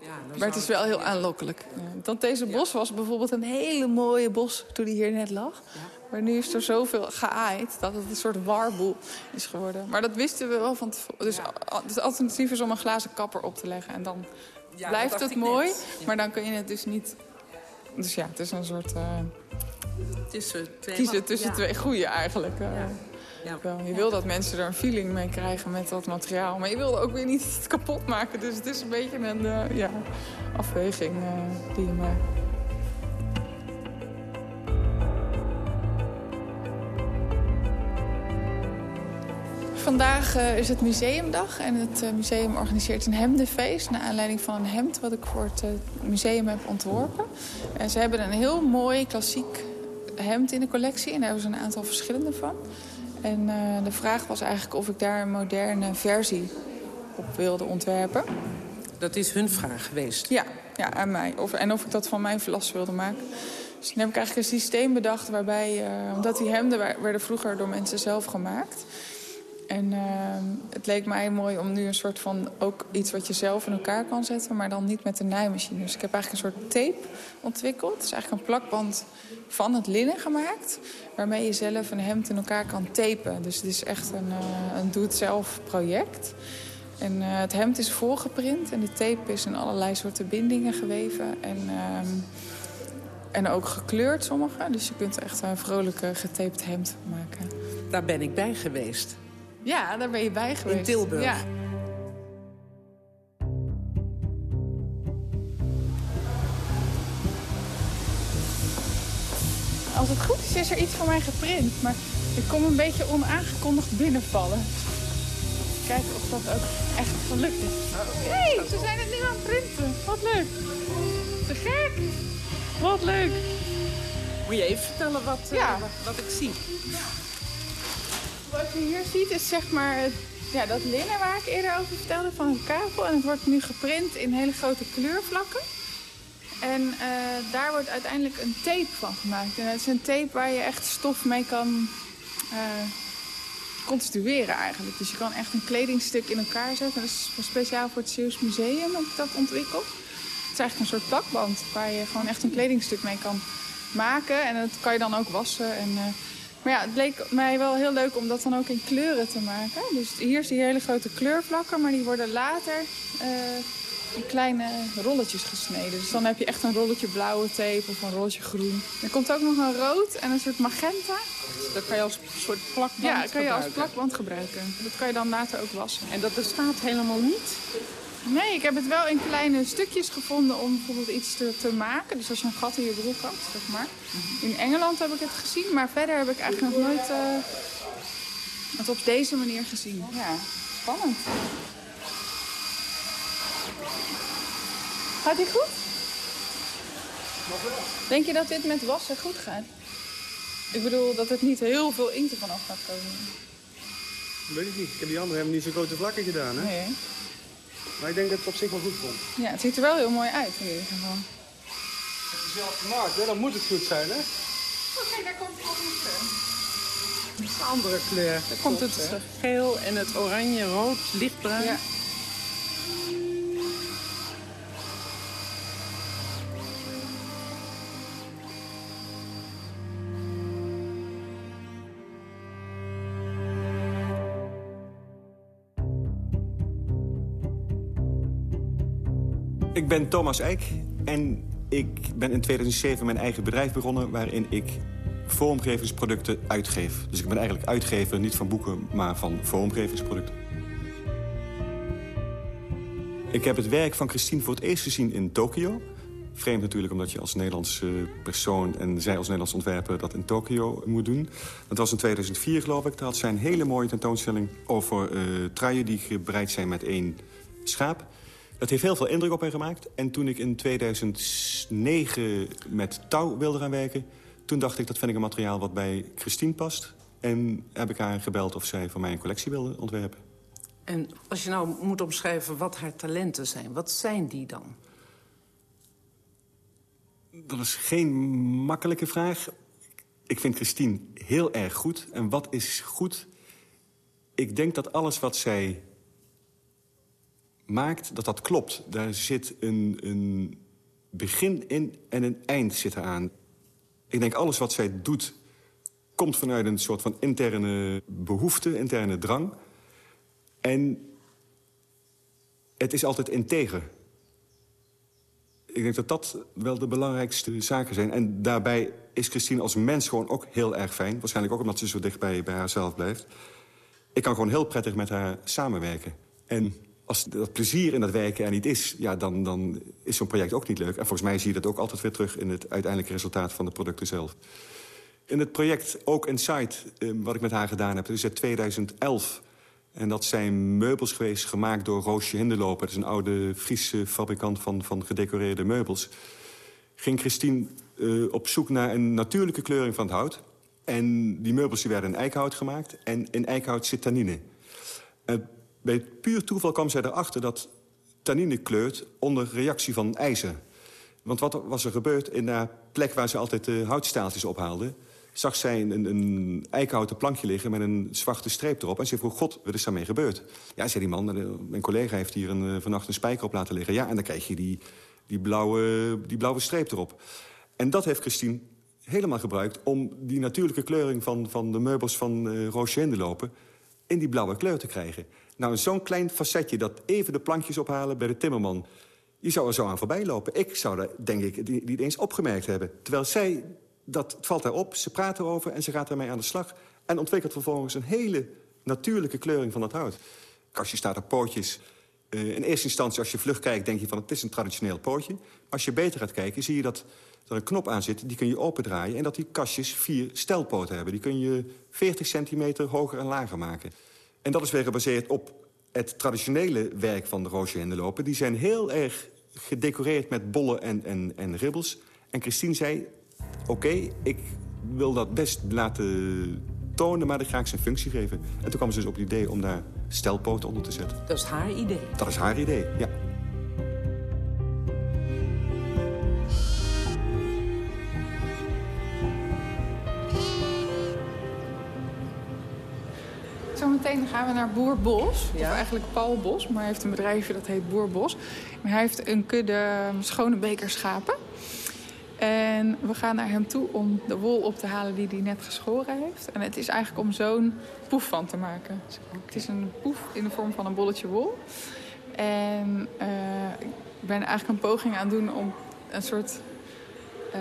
Ja, maar het is wel heel aanlokkelijk. Dat deze bos was bijvoorbeeld een hele mooie bos toen hij hier net lag. Maar nu is er zoveel geaaid dat het een soort warboel is geworden. Maar dat wisten we wel van tevoren. Dus ja. het alternatief is om een glazen kapper op te leggen. En dan ja, blijft het mooi. Ja. Maar dan kun je het dus niet... Dus ja, het is een soort... Uh... Tussen twee kiezen tussen twee goede eigenlijk. Uh, ja. Je wil dat mensen er een feeling mee krijgen met dat materiaal. Maar je wil ook weer niet het kapot maken. Dus het is een beetje een uh, ja, afweging uh, die je maakt. Vandaag uh, is het museumdag en het uh, museum organiseert een hemdenfeest... naar aanleiding van een hemd wat ik voor het uh, museum heb ontworpen. En ze hebben een heel mooi klassiek hemd in de collectie en daar hebben ze een aantal verschillende van. En de vraag was eigenlijk of ik daar een moderne versie op wilde ontwerpen. Dat is hun vraag geweest? Ja, ja aan mij. Of, en of ik dat van mijn vlas wilde maken. Dus toen heb ik eigenlijk een systeem bedacht waarbij... omdat die hemden werden vroeger door mensen zelf gemaakt... En uh, het leek mij mooi om nu een soort van ook iets wat je zelf in elkaar kan zetten, maar dan niet met de naaimachine. Dus ik heb eigenlijk een soort tape ontwikkeld. Het is eigenlijk een plakband van het linnen gemaakt, waarmee je zelf een hemd in elkaar kan tapen. Dus het is echt een, uh, een doe-het-zelf project. En uh, het hemd is volgeprint en de tape is in allerlei soorten bindingen geweven. En, uh, en ook gekleurd sommige. Dus je kunt echt een vrolijke getaped hemd maken. Daar ben ik bij geweest. Ja, daar ben je bij geweest. In Tilburg. Ja. Als het goed is, is er iets voor mij geprint. Maar ik kom een beetje onaangekondigd binnenvallen. Kijken of dat ook echt gelukt is. Hé, hey, ze zijn het nu aan het printen. Wat leuk. Te gek. Wat leuk. Moet je even vertellen wat, ja. uh, wat, wat ik zie? Wat je hier ziet is zeg maar ja, dat linnen waar ik eerder over vertelde van een kavel. En het wordt nu geprint in hele grote kleurvlakken. En uh, daar wordt uiteindelijk een tape van gemaakt. En dat is een tape waar je echt stof mee kan uh, constitueren eigenlijk. Dus je kan echt een kledingstuk in elkaar zetten. Dat is speciaal voor het Zeeuws Museum heb ik dat ontwikkeld. Het is eigenlijk een soort plakband waar je gewoon echt een kledingstuk mee kan maken. En dat kan je dan ook wassen en... Uh, maar ja, het leek mij wel heel leuk om dat dan ook in kleuren te maken. Dus hier zie je hele grote kleurvlakken, maar die worden later uh, in kleine rolletjes gesneden. Dus dan heb je echt een rolletje blauwe tape of een rolletje groen. Er komt ook nog een rood en een soort magenta. Dat kan je als soort plakband Ja, dat kan je als gebruiken. plakband gebruiken. Dat kan je dan later ook wassen. En dat bestaat helemaal niet? Nee, ik heb het wel in kleine stukjes gevonden om bijvoorbeeld iets te, te maken. Dus als je een gat in je broek had, zeg maar. In Engeland heb ik het gezien, maar verder heb ik eigenlijk nog nooit uh, het op deze manier gezien. Ja, spannend. Gaat die goed? Denk je dat dit met wassen goed gaat? Ik bedoel dat het niet heel veel inkt ervan af gaat komen. Weet ik niet. Ik heb die andere hebben niet zo'n grote vlakken gedaan, hè? Nee. Maar ik denk dat het op zich wel goed komt. Ja, het ziet er wel heel mooi uit in ieder geval. Het is zelf gemaakt, hè? Dan moet het goed zijn, hè? Kijk, daar komt de volgende kleur. Een andere kleur. Daar komt het Het geel en het oranje, rood, lichtbruin. Ja. Ben Thomas Eijk en ik ben in 2007 mijn eigen bedrijf begonnen... waarin ik vormgevingsproducten uitgeef. Dus ik ben eigenlijk uitgever niet van boeken, maar van vormgevingsproducten. Ik heb het werk van Christine voor het eerst gezien in Tokio. Vreemd natuurlijk omdat je als Nederlandse persoon en zij als Nederlands ontwerper dat in Tokio moet doen. Dat was in 2004 geloof ik. Daar had zij een hele mooie tentoonstelling over uh, truien die gebreid zijn met één schaap. Het heeft heel veel indruk op mij gemaakt. En toen ik in 2009 met touw wilde gaan werken... toen dacht ik, dat vind ik een materiaal wat bij Christine past. En heb ik haar gebeld of zij voor mij een collectie wilde ontwerpen. En als je nou moet omschrijven wat haar talenten zijn, wat zijn die dan? Dat is geen makkelijke vraag. Ik vind Christine heel erg goed. En wat is goed? Ik denk dat alles wat zij maakt, dat dat klopt. Daar zit een, een begin in en een eind zit eraan. Ik denk alles wat zij doet, komt vanuit een soort van interne behoefte, interne drang. En het is altijd integer. Ik denk dat dat wel de belangrijkste zaken zijn. En daarbij is Christine als mens gewoon ook heel erg fijn. Waarschijnlijk ook omdat ze zo dicht bij, bij haarzelf blijft. Ik kan gewoon heel prettig met haar samenwerken. En als dat plezier in dat werken er niet is... Ja, dan, dan is zo'n project ook niet leuk. En volgens mij zie je dat ook altijd weer terug... in het uiteindelijke resultaat van de producten zelf. In het project Ook Inside, eh, wat ik met haar gedaan heb... dus in 2011 En dat zijn meubels geweest gemaakt door Roosje Hindeloper. Dat is een oude Friese fabrikant van, van gedecoreerde meubels. Ging Christine uh, op zoek naar een natuurlijke kleuring van het hout. En die meubels die werden in eikenhout gemaakt. En in eikenhout zit tannine. Uh, bij puur toeval kwam zij erachter dat tannine kleurt onder reactie van ijzer. Want wat was er gebeurd in de plek waar ze altijd de houtstaaltjes ophaalden... zag zij een, een eikenhouten plankje liggen met een zwarte streep erop. En ze vroeg, god, wat is daarmee gebeurd? Ja, zei die man, eh, mijn collega heeft hier een, vannacht een spijker op laten liggen. Ja, en dan krijg je die, die, blauwe, die blauwe streep erop. En dat heeft Christine helemaal gebruikt om die natuurlijke kleuring van, van de meubels van uh, Roche lopen in die blauwe kleur te krijgen. Nou, zo'n klein facetje dat even de plankjes ophalen bij de timmerman... je zou er zo aan voorbij lopen. Ik zou dat, denk ik, niet eens opgemerkt hebben. Terwijl zij, dat valt haar op, ze praat erover en ze gaat ermee aan de slag... en ontwikkelt vervolgens een hele natuurlijke kleuring van dat hout. Kastje staat op pootjes. Uh, in eerste instantie, als je vlug kijkt, denk je van het is een traditioneel pootje. Als je beter gaat kijken, zie je dat er een knop aan zit, die kun je opendraaien... en dat die kastjes vier stelpoten hebben. Die kun je 40 centimeter hoger en lager maken. En dat is weer gebaseerd op het traditionele werk van de Roosje lopen. Die zijn heel erg gedecoreerd met bollen en, en, en ribbels. En Christine zei, oké, ik wil dat best laten tonen... maar dan ga ik zijn functie geven. En toen kwam ze dus op het idee om daar stelpoten onder te zetten. Dat is haar idee? Dat is haar idee, ja. Zometeen gaan we naar Boer Bos. Of eigenlijk Paul Bos, maar hij heeft een bedrijfje dat heet Boer Bos. En hij heeft een kudde schone bekerschapen. En we gaan naar hem toe om de wol op te halen die hij net geschoren heeft. En het is eigenlijk om zo'n poef van te maken. Het is een poef in de vorm van een bolletje wol. En uh, ik ben eigenlijk een poging aan het doen om een soort uh,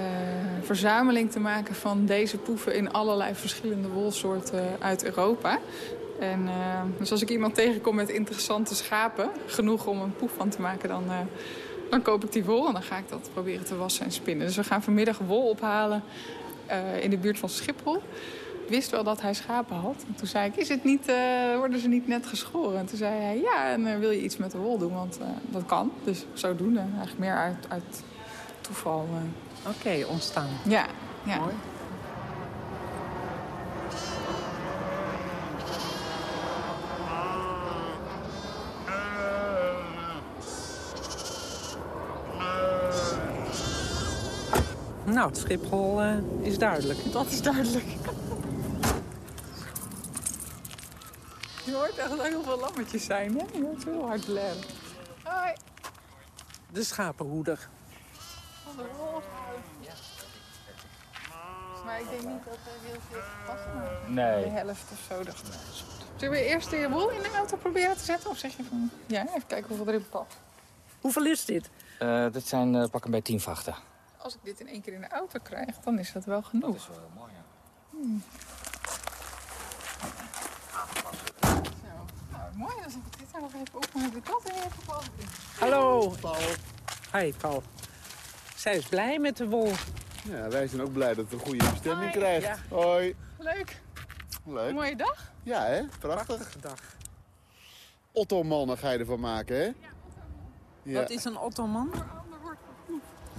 verzameling te maken van deze poeven in allerlei verschillende wolsoorten uit Europa. En, uh, dus als ik iemand tegenkom met interessante schapen, genoeg om een poef van te maken, dan, uh, dan koop ik die wol en dan ga ik dat proberen te wassen en spinnen. Dus we gaan vanmiddag wol ophalen uh, in de buurt van Schiphol. Ik wist wel dat hij schapen had. En toen zei ik, is het niet, worden ze niet net geschoren? En toen zei hij, ja, en wil je iets met de wol doen? Want dat kan. Dus zodoende, eigenlijk meer uit, uit toeval. Oké, okay, ontstaan. Ja, ja. Mooi. Nou, het Schiphol uh, is duidelijk. Dat is duidelijk. Je hoort echt dat heel veel lammetjes zijn, hè? Je hoort heel hard blaren. Hoi. De schapenhoeder. Van de wol. Maar ik denk niet dat er heel veel passen. Nee. De helft of zo. Dacht ik. Zullen we eerst de wol in de auto proberen te zetten? Of zeg je van, ja, even kijken hoeveel erin past. Hoeveel is dit? Uh, dit zijn uh, pakken bij tien vachten. Als ik dit in één keer in de auto krijg, dan is dat wel genoeg. Dat is wel heel mooi, ja. Hmm. Zo. Nou, mooi. Dan zet ik dit er nog even op. Dan heb ik dat en even Paul. Hallo. Paul. Hi, Paul. Zij is blij met de wol. Ja, wij zijn ook blij dat het een goede bestemming Hoi. krijgt. Ja. Hoi. Leuk. Leuk. Een mooie dag. Ja, hè? Prachtig. Prachtige dag. Ottomannen ga je ervan maken, hè? Ja. Wat is een ottoman?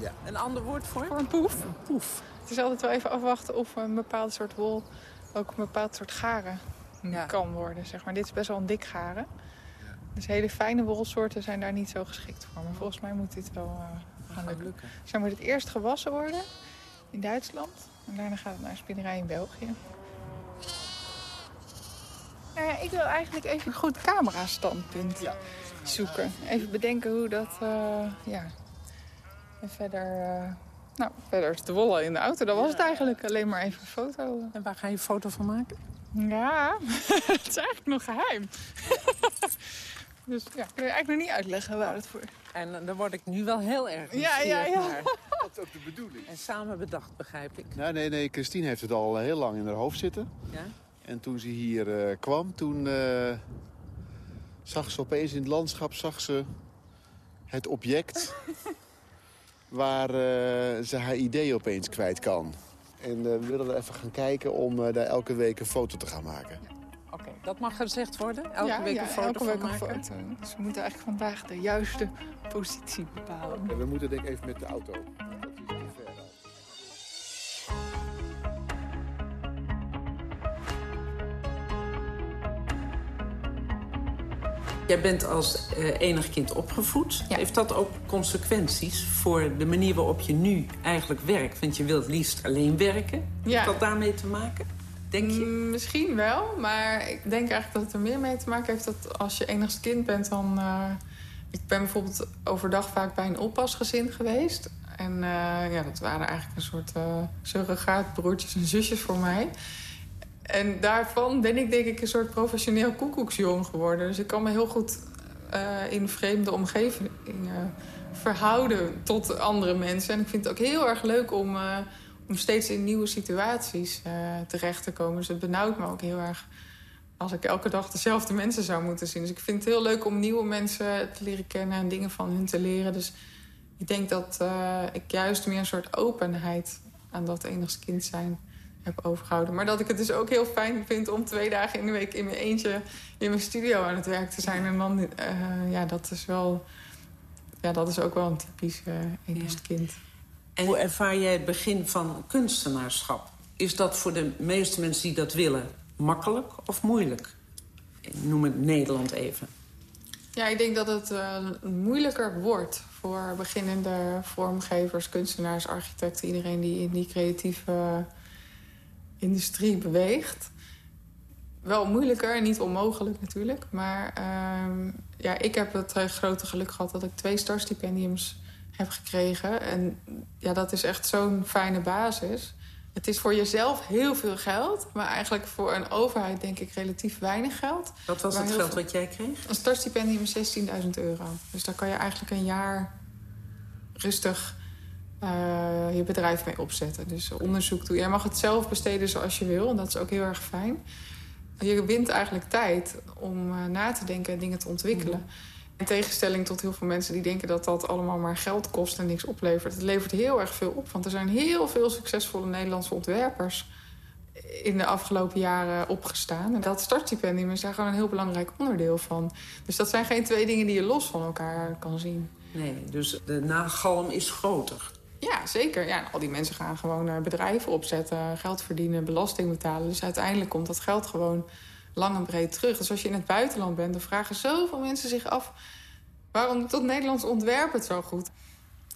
Ja. Een ander woord voor? Voor een poef. Een poef. Het is altijd wel even afwachten of een bepaald soort wol ook een bepaald soort garen Ja. kan worden. Zeg maar. Dit is best wel een dik garen. Dus hele fijne wolsoorten zijn daar niet zo geschikt voor. Maar volgens mij moet dit wel uh, gaan lukken. lukken. Dus dan moet het eerst gewassen worden in Duitsland. En daarna gaat het naar een spinnerij in België. Nou ja, ik wil eigenlijk even een goed camerastandpunt zoeken. Even bedenken hoe dat... eh, ja. En verder... eh, nou, verder is de wollen in de auto. Dat was het eigenlijk. Alleen maar even een foto. En waar ga je een foto van maken? Ja, het is eigenlijk nog geheim. dus ja, ik kan je eigenlijk nog niet uitleggen waar het voor En eh, daar word ik nu wel heel erg Ja, ja, ja. naar. Dat is ook de bedoeling. En samen bedacht, begrijp ik. Nee, nee, nee. Christine heeft het al heel lang in haar hoofd zitten. Ja? En toen ze hier eh, kwam, toen eh, zag ze opeens in het landschap zag ze het object waar eh, ze haar idee opeens kwijt kan. En eh, we willen er even gaan kijken om eh, daar elke week een foto te gaan maken. Oké, Dat mag gezegd worden? Elke ja, week ja, een foto elke week van een maken? foto. Dus we moeten eigenlijk vandaag de juiste positie bepalen. En we moeten denk ik even met de auto. Jij bent als eh, enig kind opgevoed. Heeft dat ook consequenties voor de manier waarop je nu eigenlijk werkt? Want je wilt liefst alleen werken. Ja. Heeft dat daarmee te maken? Denk je? Mm, Misschien wel, maar ik denk eigenlijk dat het er meer mee te maken heeft... dat als je enigst kind bent, dan... eh, ik ben bijvoorbeeld overdag vaak bij een oppasgezin geweest. En eh, ja, dat waren eigenlijk een soort surrogaatbroertjes en zusjes voor mij. En daarvan ben ik denk ik een soort professioneel koekoeksjong geworden. Dus ik kan me heel goed uh, in vreemde omgevingen verhouden tot andere mensen. En ik vind het ook heel erg leuk om, uh, om steeds in nieuwe situaties uh, terecht te komen. Dus het benauwt me ook heel erg als ik elke dag dezelfde mensen zou moeten zien. Dus ik vind het heel leuk om nieuwe mensen te leren kennen en dingen van hun te leren. Dus ik denk dat ik juist meer een soort openheid aan dat enigst kind zijn heb overgehouden. Maar dat ik het dus ook heel fijn vind om twee dagen in de week in mijn eentje in mijn studio aan het werk te zijn. En dan, uh, ja, dat is wel, ja, dat is ook wel een typisch uh, ja. kind. En hoe ervaar jij het begin van kunstenaarschap? Is dat voor de meeste mensen die dat willen makkelijk of moeilijk? Noem het Nederland even. Ja, ik denk dat het uh, moeilijker wordt voor beginnende vormgevers, kunstenaars, architecten, iedereen die in die creatieve industrie beweegt. Wel moeilijker niet onmogelijk natuurlijk. Maar uh, ja, ik heb het uh, grote geluk gehad dat ik twee starstipendiums heb gekregen. En ja, dat is echt zo'n fijne basis. Het is voor jezelf heel veel geld, maar eigenlijk voor een overheid denk ik relatief weinig geld. Wat was het geld veel... wat jij kreeg? Een startstipendium is 16.000 euro. Dus daar kan je eigenlijk een jaar rustig uh, je bedrijf mee opzetten. Dus onderzoek doen. Jij mag het zelf besteden zoals je wil. En dat is ook heel erg fijn. Je wint eigenlijk tijd om uh, na te denken en dingen te ontwikkelen. Mm. In tegenstelling tot heel veel mensen die denken dat dat allemaal maar geld kost en niks oplevert. Het levert heel erg veel op. Want er zijn heel veel succesvolle Nederlandse ontwerpers in de afgelopen jaren opgestaan. En dat startstipendium is daar gewoon een heel belangrijk onderdeel van. Dus dat zijn geen twee dingen die je los van elkaar kan zien. Nee, dus de nagalm is groter. Ja, zeker. Ja, al die mensen gaan gewoon bedrijven opzetten, geld verdienen, belasting betalen. Dus uiteindelijk komt dat geld gewoon lang en breed terug. Dus als je in het buitenland bent, dan vragen zoveel mensen zich af... waarom doet dat Nederlands ontwerp het zo goed?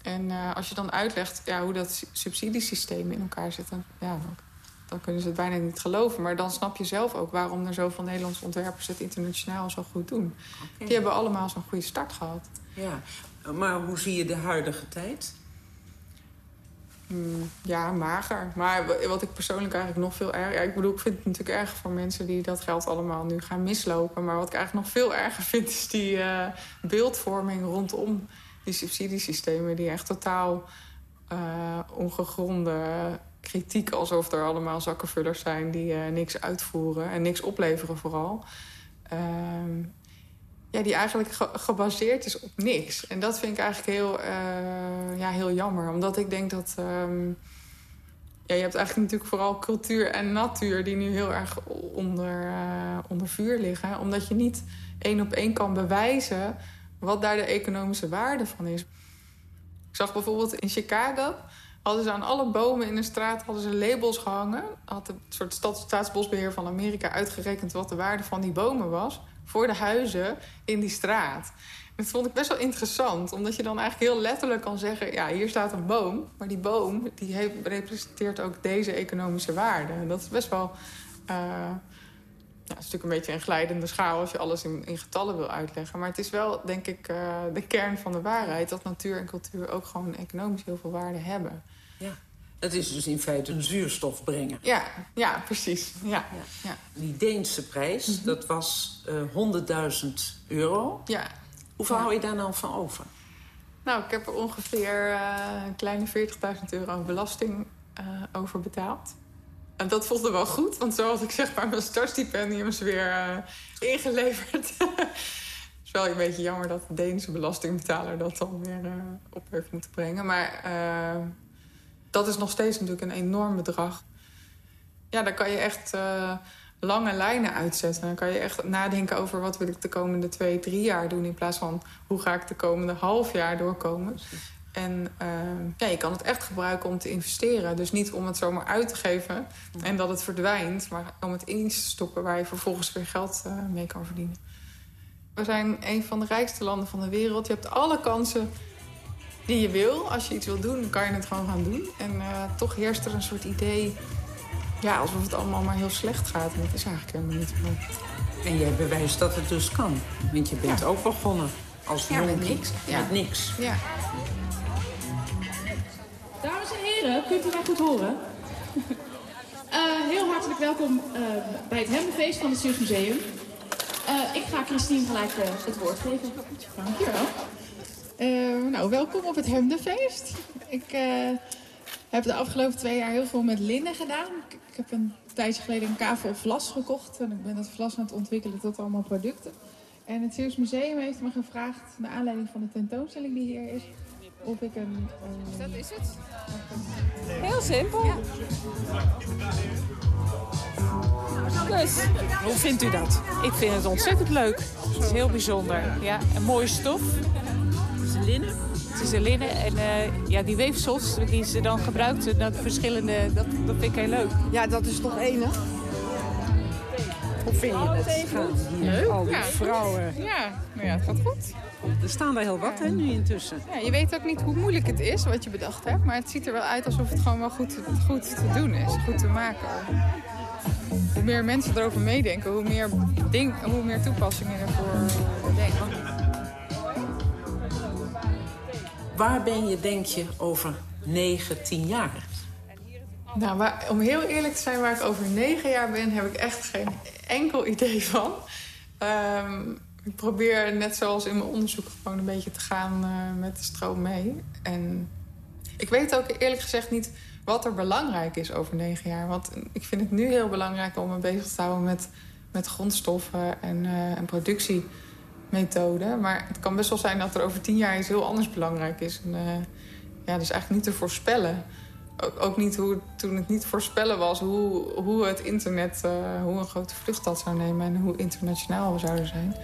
En uh, als je dan uitlegt ja, hoe dat subsidiesysteem in elkaar zit... Dan, ja, dan, dan, kunnen ze het bijna niet geloven. Maar dan snap je zelf ook waarom er zoveel Nederlandse ontwerpers... het internationaal zo goed doen. Okay. Die hebben allemaal zo'n goede start gehad. Ja, maar hoe zie je de huidige tijd? Mm, ja, mager. Maar wat ik persoonlijk eigenlijk nog veel erger... Ja, ik bedoel, ik vind het natuurlijk erg voor mensen die dat geld allemaal nu gaan mislopen. Maar wat ik eigenlijk nog veel erger vind... is die uh, beeldvorming rondom die subsidiesystemen... die echt totaal uh, ongegronde kritiek... alsof er allemaal zakkenvullers zijn die niks uitvoeren... en niks opleveren vooral. Ehm, ja, die eigenlijk ge gebaseerd is op niks. En dat vind ik eigenlijk heel, uh, ja, heel jammer. Omdat ik denk dat... Um, ja, je hebt eigenlijk natuurlijk vooral cultuur en natuur... die nu heel erg onder, uh, onder vuur liggen. Omdat je niet één op één kan bewijzen... wat daar de economische waarde van is. Ik zag bijvoorbeeld in Chicago... hadden ze aan alle bomen in de straat hadden ze labels gehangen. Had het soort staatsbosbeheer van Amerika uitgerekend... wat de waarde van die bomen was voor de huizen in die straat. Dat vond ik best wel interessant, omdat je dan eigenlijk heel letterlijk kan zeggen... ja, hier staat een boom, maar die boom die heeft, representeert ook deze economische waarde. En dat is best wel... Uh, het is natuurlijk een beetje een glijdende schaal als je alles in, in getallen wil uitleggen. Maar het is wel, denk ik, uh, de kern van de waarheid... dat natuur en cultuur ook gewoon economisch heel veel waarde hebben. Ja. Het is dus in feite een zuurstofbrenger. Ja, ja precies. Ja, ja. ja. Die Deense prijs, mm -hmm. dat was uh, 100.000 euro. Ja. Hoeveel ja. hou je daar nou van over? Nou, ik heb er ongeveer uh, een kleine 40.000 euro belasting uh, over betaald. En dat voelde wel goed, want zo had ik zeg maar mijn startstipendiums weer ingeleverd. Het is wel een beetje jammer dat de Deense belastingbetaler dat dan weer op heeft moeten brengen. Maar dat is nog steeds natuurlijk een enorm bedrag. Ja, daar kan je echt uh, lange lijnen uitzetten. Dan kan je echt nadenken over wat wil ik de komende twee, drie jaar doen... in plaats van hoe ga ik de komende half jaar doorkomen. En uh, ja, je kan het echt gebruiken om te investeren. Dus niet om het zomaar uit te geven en dat het verdwijnt... maar om het in te stoppen waar je vervolgens weer geld uh, mee kan verdienen. We zijn een van de rijkste landen van de wereld. Je hebt alle kansen die je wil. Als je iets wil doen, dan kan je het gewoon gaan doen. En uh, toch heerst er een soort idee... Ja, alsof het allemaal maar heel slecht gaat. En dat is eigenlijk helemaal niet zo. En jij bewijst dat het dus kan. Want je bent ja. ook begonnen als ja, met niks. Ja. Met niks. Ja. Dames en heren, kunt u mij goed horen? uh, heel hartelijk welkom uh, bij het Hemmenfeest van het Zeeuws Museum. Uh, ik ga Christine gelijk het woord geven. Dankjewel. Uh, nou, welkom op het Hemdenfeest. Ik uh, heb de afgelopen twee jaar heel veel met linnen gedaan. Ik, ik heb een tijdje geleden een kavel vlas gekocht. En ik ben dat vlas aan het ontwikkelen tot allemaal producten. En het Zeeuws Museum heeft me gevraagd, naar aanleiding van de tentoonstelling die hier is... of ik een... Uh, dat is het. Heel simpel. Ja. Dus, hoe vindt u dat? Ik vind het ontzettend leuk. Het is heel bijzonder. Ja, een mooie stof. Het is een linnen. Het is een linnen. En uh, ja, die weefsels die ze dan gebruikt, dat verschillende, dat, dat vind ik heel leuk. Ja, dat is toch enig? Hoe vind je het? Leuk. Al die ja, vrouwen. Ja, nou ja, het gaat goed. Er staan er heel wat hè, nu intussen. Ja, je weet ook niet hoe moeilijk het is wat je bedacht hebt. Maar het ziet er wel uit alsof het gewoon wel goed, goed te doen is. Goed te maken. Hoe meer mensen erover meedenken, hoe meer, ding, hoe meer toepassingen ervoor denken. Waar ben je, denk je, over 9, 10 jaar? Nou, om heel eerlijk te zijn, waar ik over 9 jaar ben, heb ik echt geen enkel idee van. Um, ik probeer net zoals in mijn onderzoek gewoon een beetje te gaan uh, met de stroom mee. En ik weet ook eerlijk gezegd niet wat er belangrijk is over negen jaar. Want ik vind het nu heel belangrijk om me bezig te houden met, met grondstoffen en, uh, en productiemethoden. Maar het kan best wel zijn dat er over tien jaar iets heel anders belangrijk is. En, uh, ja, dat is eigenlijk niet te voorspellen. Ook, ook niet hoe, toen het niet voorspellen was hoe, hoe het internet, uh, hoe een grote vlucht dat zou nemen en hoe internationaal we zouden zijn.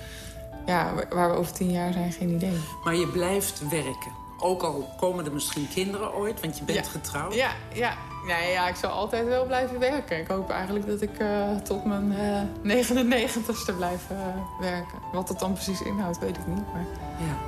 Ja, waar we over tien jaar zijn, geen idee. Maar je blijft werken. Ook al komen er misschien kinderen ooit, want je bent ja. getrouwd. Ja, ja. Ja, ja, ik zal altijd wel blijven werken. Ik hoop eigenlijk dat ik uh, tot mijn uh, 99ste blijf uh, werken. Wat dat dan precies inhoudt, weet ik niet. Maar, ja.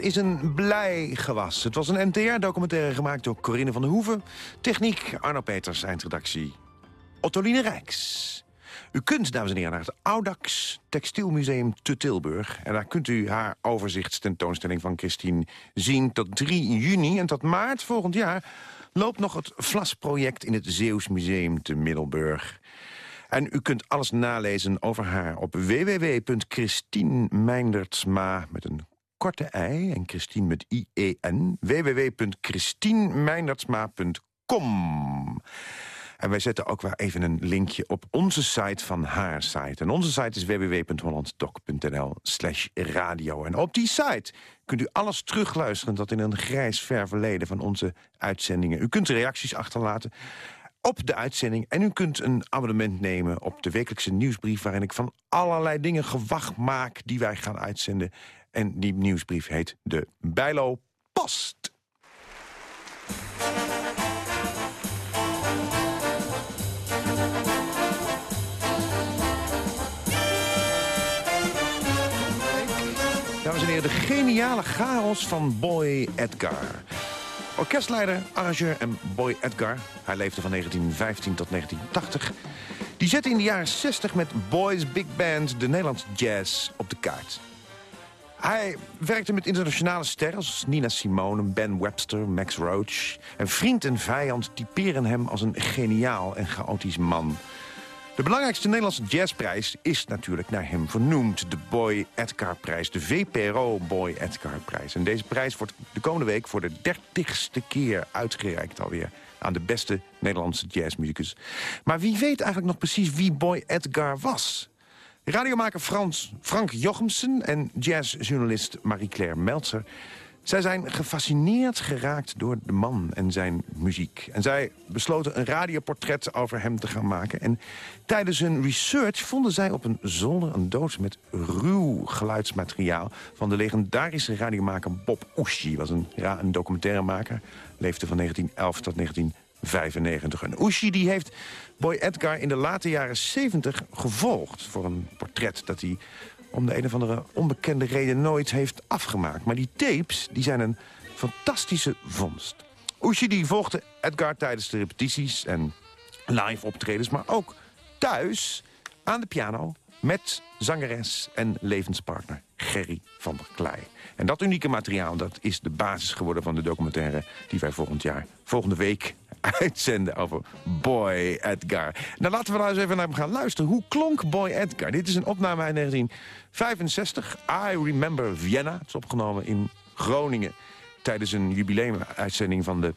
Is een blij gewas. Het was een NTR-documentaire gemaakt door Corinne van der Hoeven. Techniek Arno Peters, eindredactie Ottoline Rijks. U kunt, dames en heren, naar het Audax Textielmuseum te Tilburg. En daar kunt u haar overzichtstentoonstelling van Christine zien tot 3 juni. En tot maart volgend jaar loopt nog het Vlas-project in het Zeeuws Museum te Middelburg. En u kunt alles nalezen over haar op www.christienmeindertsma met een korte ei en Christine met I-E-N. En wij zetten ook weer even een linkje op onze site van haar site. En onze site is www.hollanddoc.nl slash radio. En op die site kunt u alles terugluisteren... dat in een grijs ver verleden van onze uitzendingen. U kunt reacties achterlaten op de uitzending. En u kunt een abonnement nemen op de wekelijkse nieuwsbrief... waarin ik van allerlei dingen gewacht maak die wij gaan uitzenden. En die nieuwsbrief heet de Bijlo Post. Dames en heren, de geniale chaos van Boy Edgar. Orkestleider, arrangeur en Boy Edgar, hij leefde van 1915 tot 1980... die zette in de jaren 60 met Boys Big Band de Nederlandse jazz op de kaart. Hij werkte met internationale sterren als Nina Simone, Ben Webster, Max Roach. En vriend en vijand typeren hem als een geniaal en chaotisch man... De belangrijkste Nederlandse jazzprijs is natuurlijk naar hem vernoemd. De Boy Edgar-prijs, de VPRO Boy Edgar-prijs. En deze prijs wordt de komende week voor de dertigste keer uitgereikt alweer... aan de beste Nederlandse jazzmuzikus. Maar wie weet eigenlijk nog precies wie Boy Edgar was? Radiomaker Frans, Frank Jochemsen en jazzjournalist Marie-Claire Meltzer... Zij zijn gefascineerd geraakt door de man en zijn muziek. En zij besloten een radioportret over hem te gaan maken. En tijdens hun research vonden zij op een zolder een doos met ruw geluidsmateriaal... van de legendarische radiomaker Bob Oeschie. was een, ja, een documentairemaker, leefde van 1911 tot 1995. En Oeschie die heeft Boy Edgar in de late jaren 70 gevolgd... voor een portret dat hij om de een of andere onbekende reden nooit heeft afgemaakt. Maar die tapes die zijn een fantastische vondst. Oeshi die volgde Edgar tijdens de repetities en live optredens... maar ook thuis aan de piano met zangeres en levenspartner Gerry van der Klei. En dat unieke materiaal dat is de basis geworden van de documentaire... die wij volgend jaar, volgende week uitzenden over Boy Edgar. Nou, laten we nou eens even naar hem gaan luisteren. Hoe klonk Boy Edgar? Dit is een opname uit 1965. I Remember Vienna. Het is opgenomen in Groningen tijdens een jubileumuitzending van de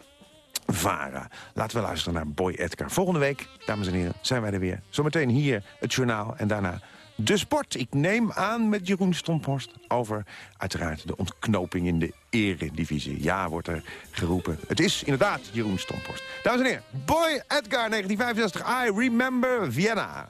VARA. Laten we luisteren naar Boy Edgar. Volgende week, dames en heren, zijn wij er weer. Zometeen hier het journaal en daarna de sport. Ik neem aan met Jeroen Stomphorst over uiteraard de ontknoping in de eredivisie. Ja, wordt er geroepen. Het is inderdaad Jeroen Stomphorst. Dames en heren, Boy Edgar 1965, I Remember Vienna.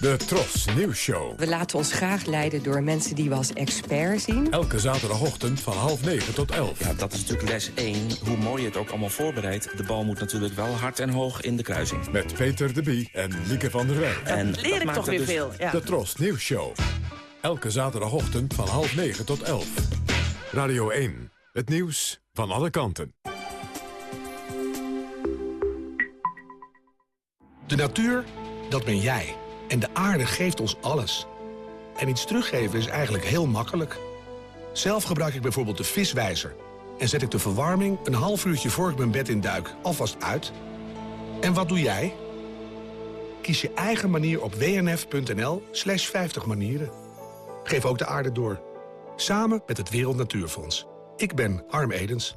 De Tros Nieuws Show. We laten ons graag leiden door mensen die we als expert zien. Elke zaterdagochtend van half negen tot elf. Ja, dat is natuurlijk les 1. Hoe mooi je het ook allemaal voorbereidt... de bal moet natuurlijk wel hard en hoog in de kruising. Met Peter de Bie en Lieke van der Wij. En leer ik toch weer dus- veel. Ja. De Tros Nieuws Show. Elke zaterdagochtend van half negen tot elf. Radio 1. Het nieuws van alle kanten. De natuur, dat ben jij. En de aarde geeft ons alles. En iets teruggeven is eigenlijk heel makkelijk. Zelf gebruik ik bijvoorbeeld de viswijzer. En zet ik de verwarming een half uurtje voor ik mijn bed in duik alvast uit. En wat doe jij? Kies je eigen manier op wnf.nl slash 50 manieren. Geef ook de aarde door. Samen met het Wereld Natuurfonds. Ik ben Harm Edens.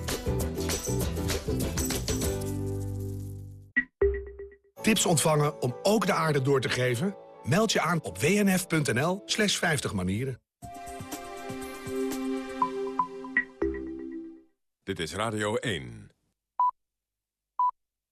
Tips ontvangen om ook de aarde door te geven? Meld je aan op wnf.nl slash 50 manieren. Dit is Radio 1.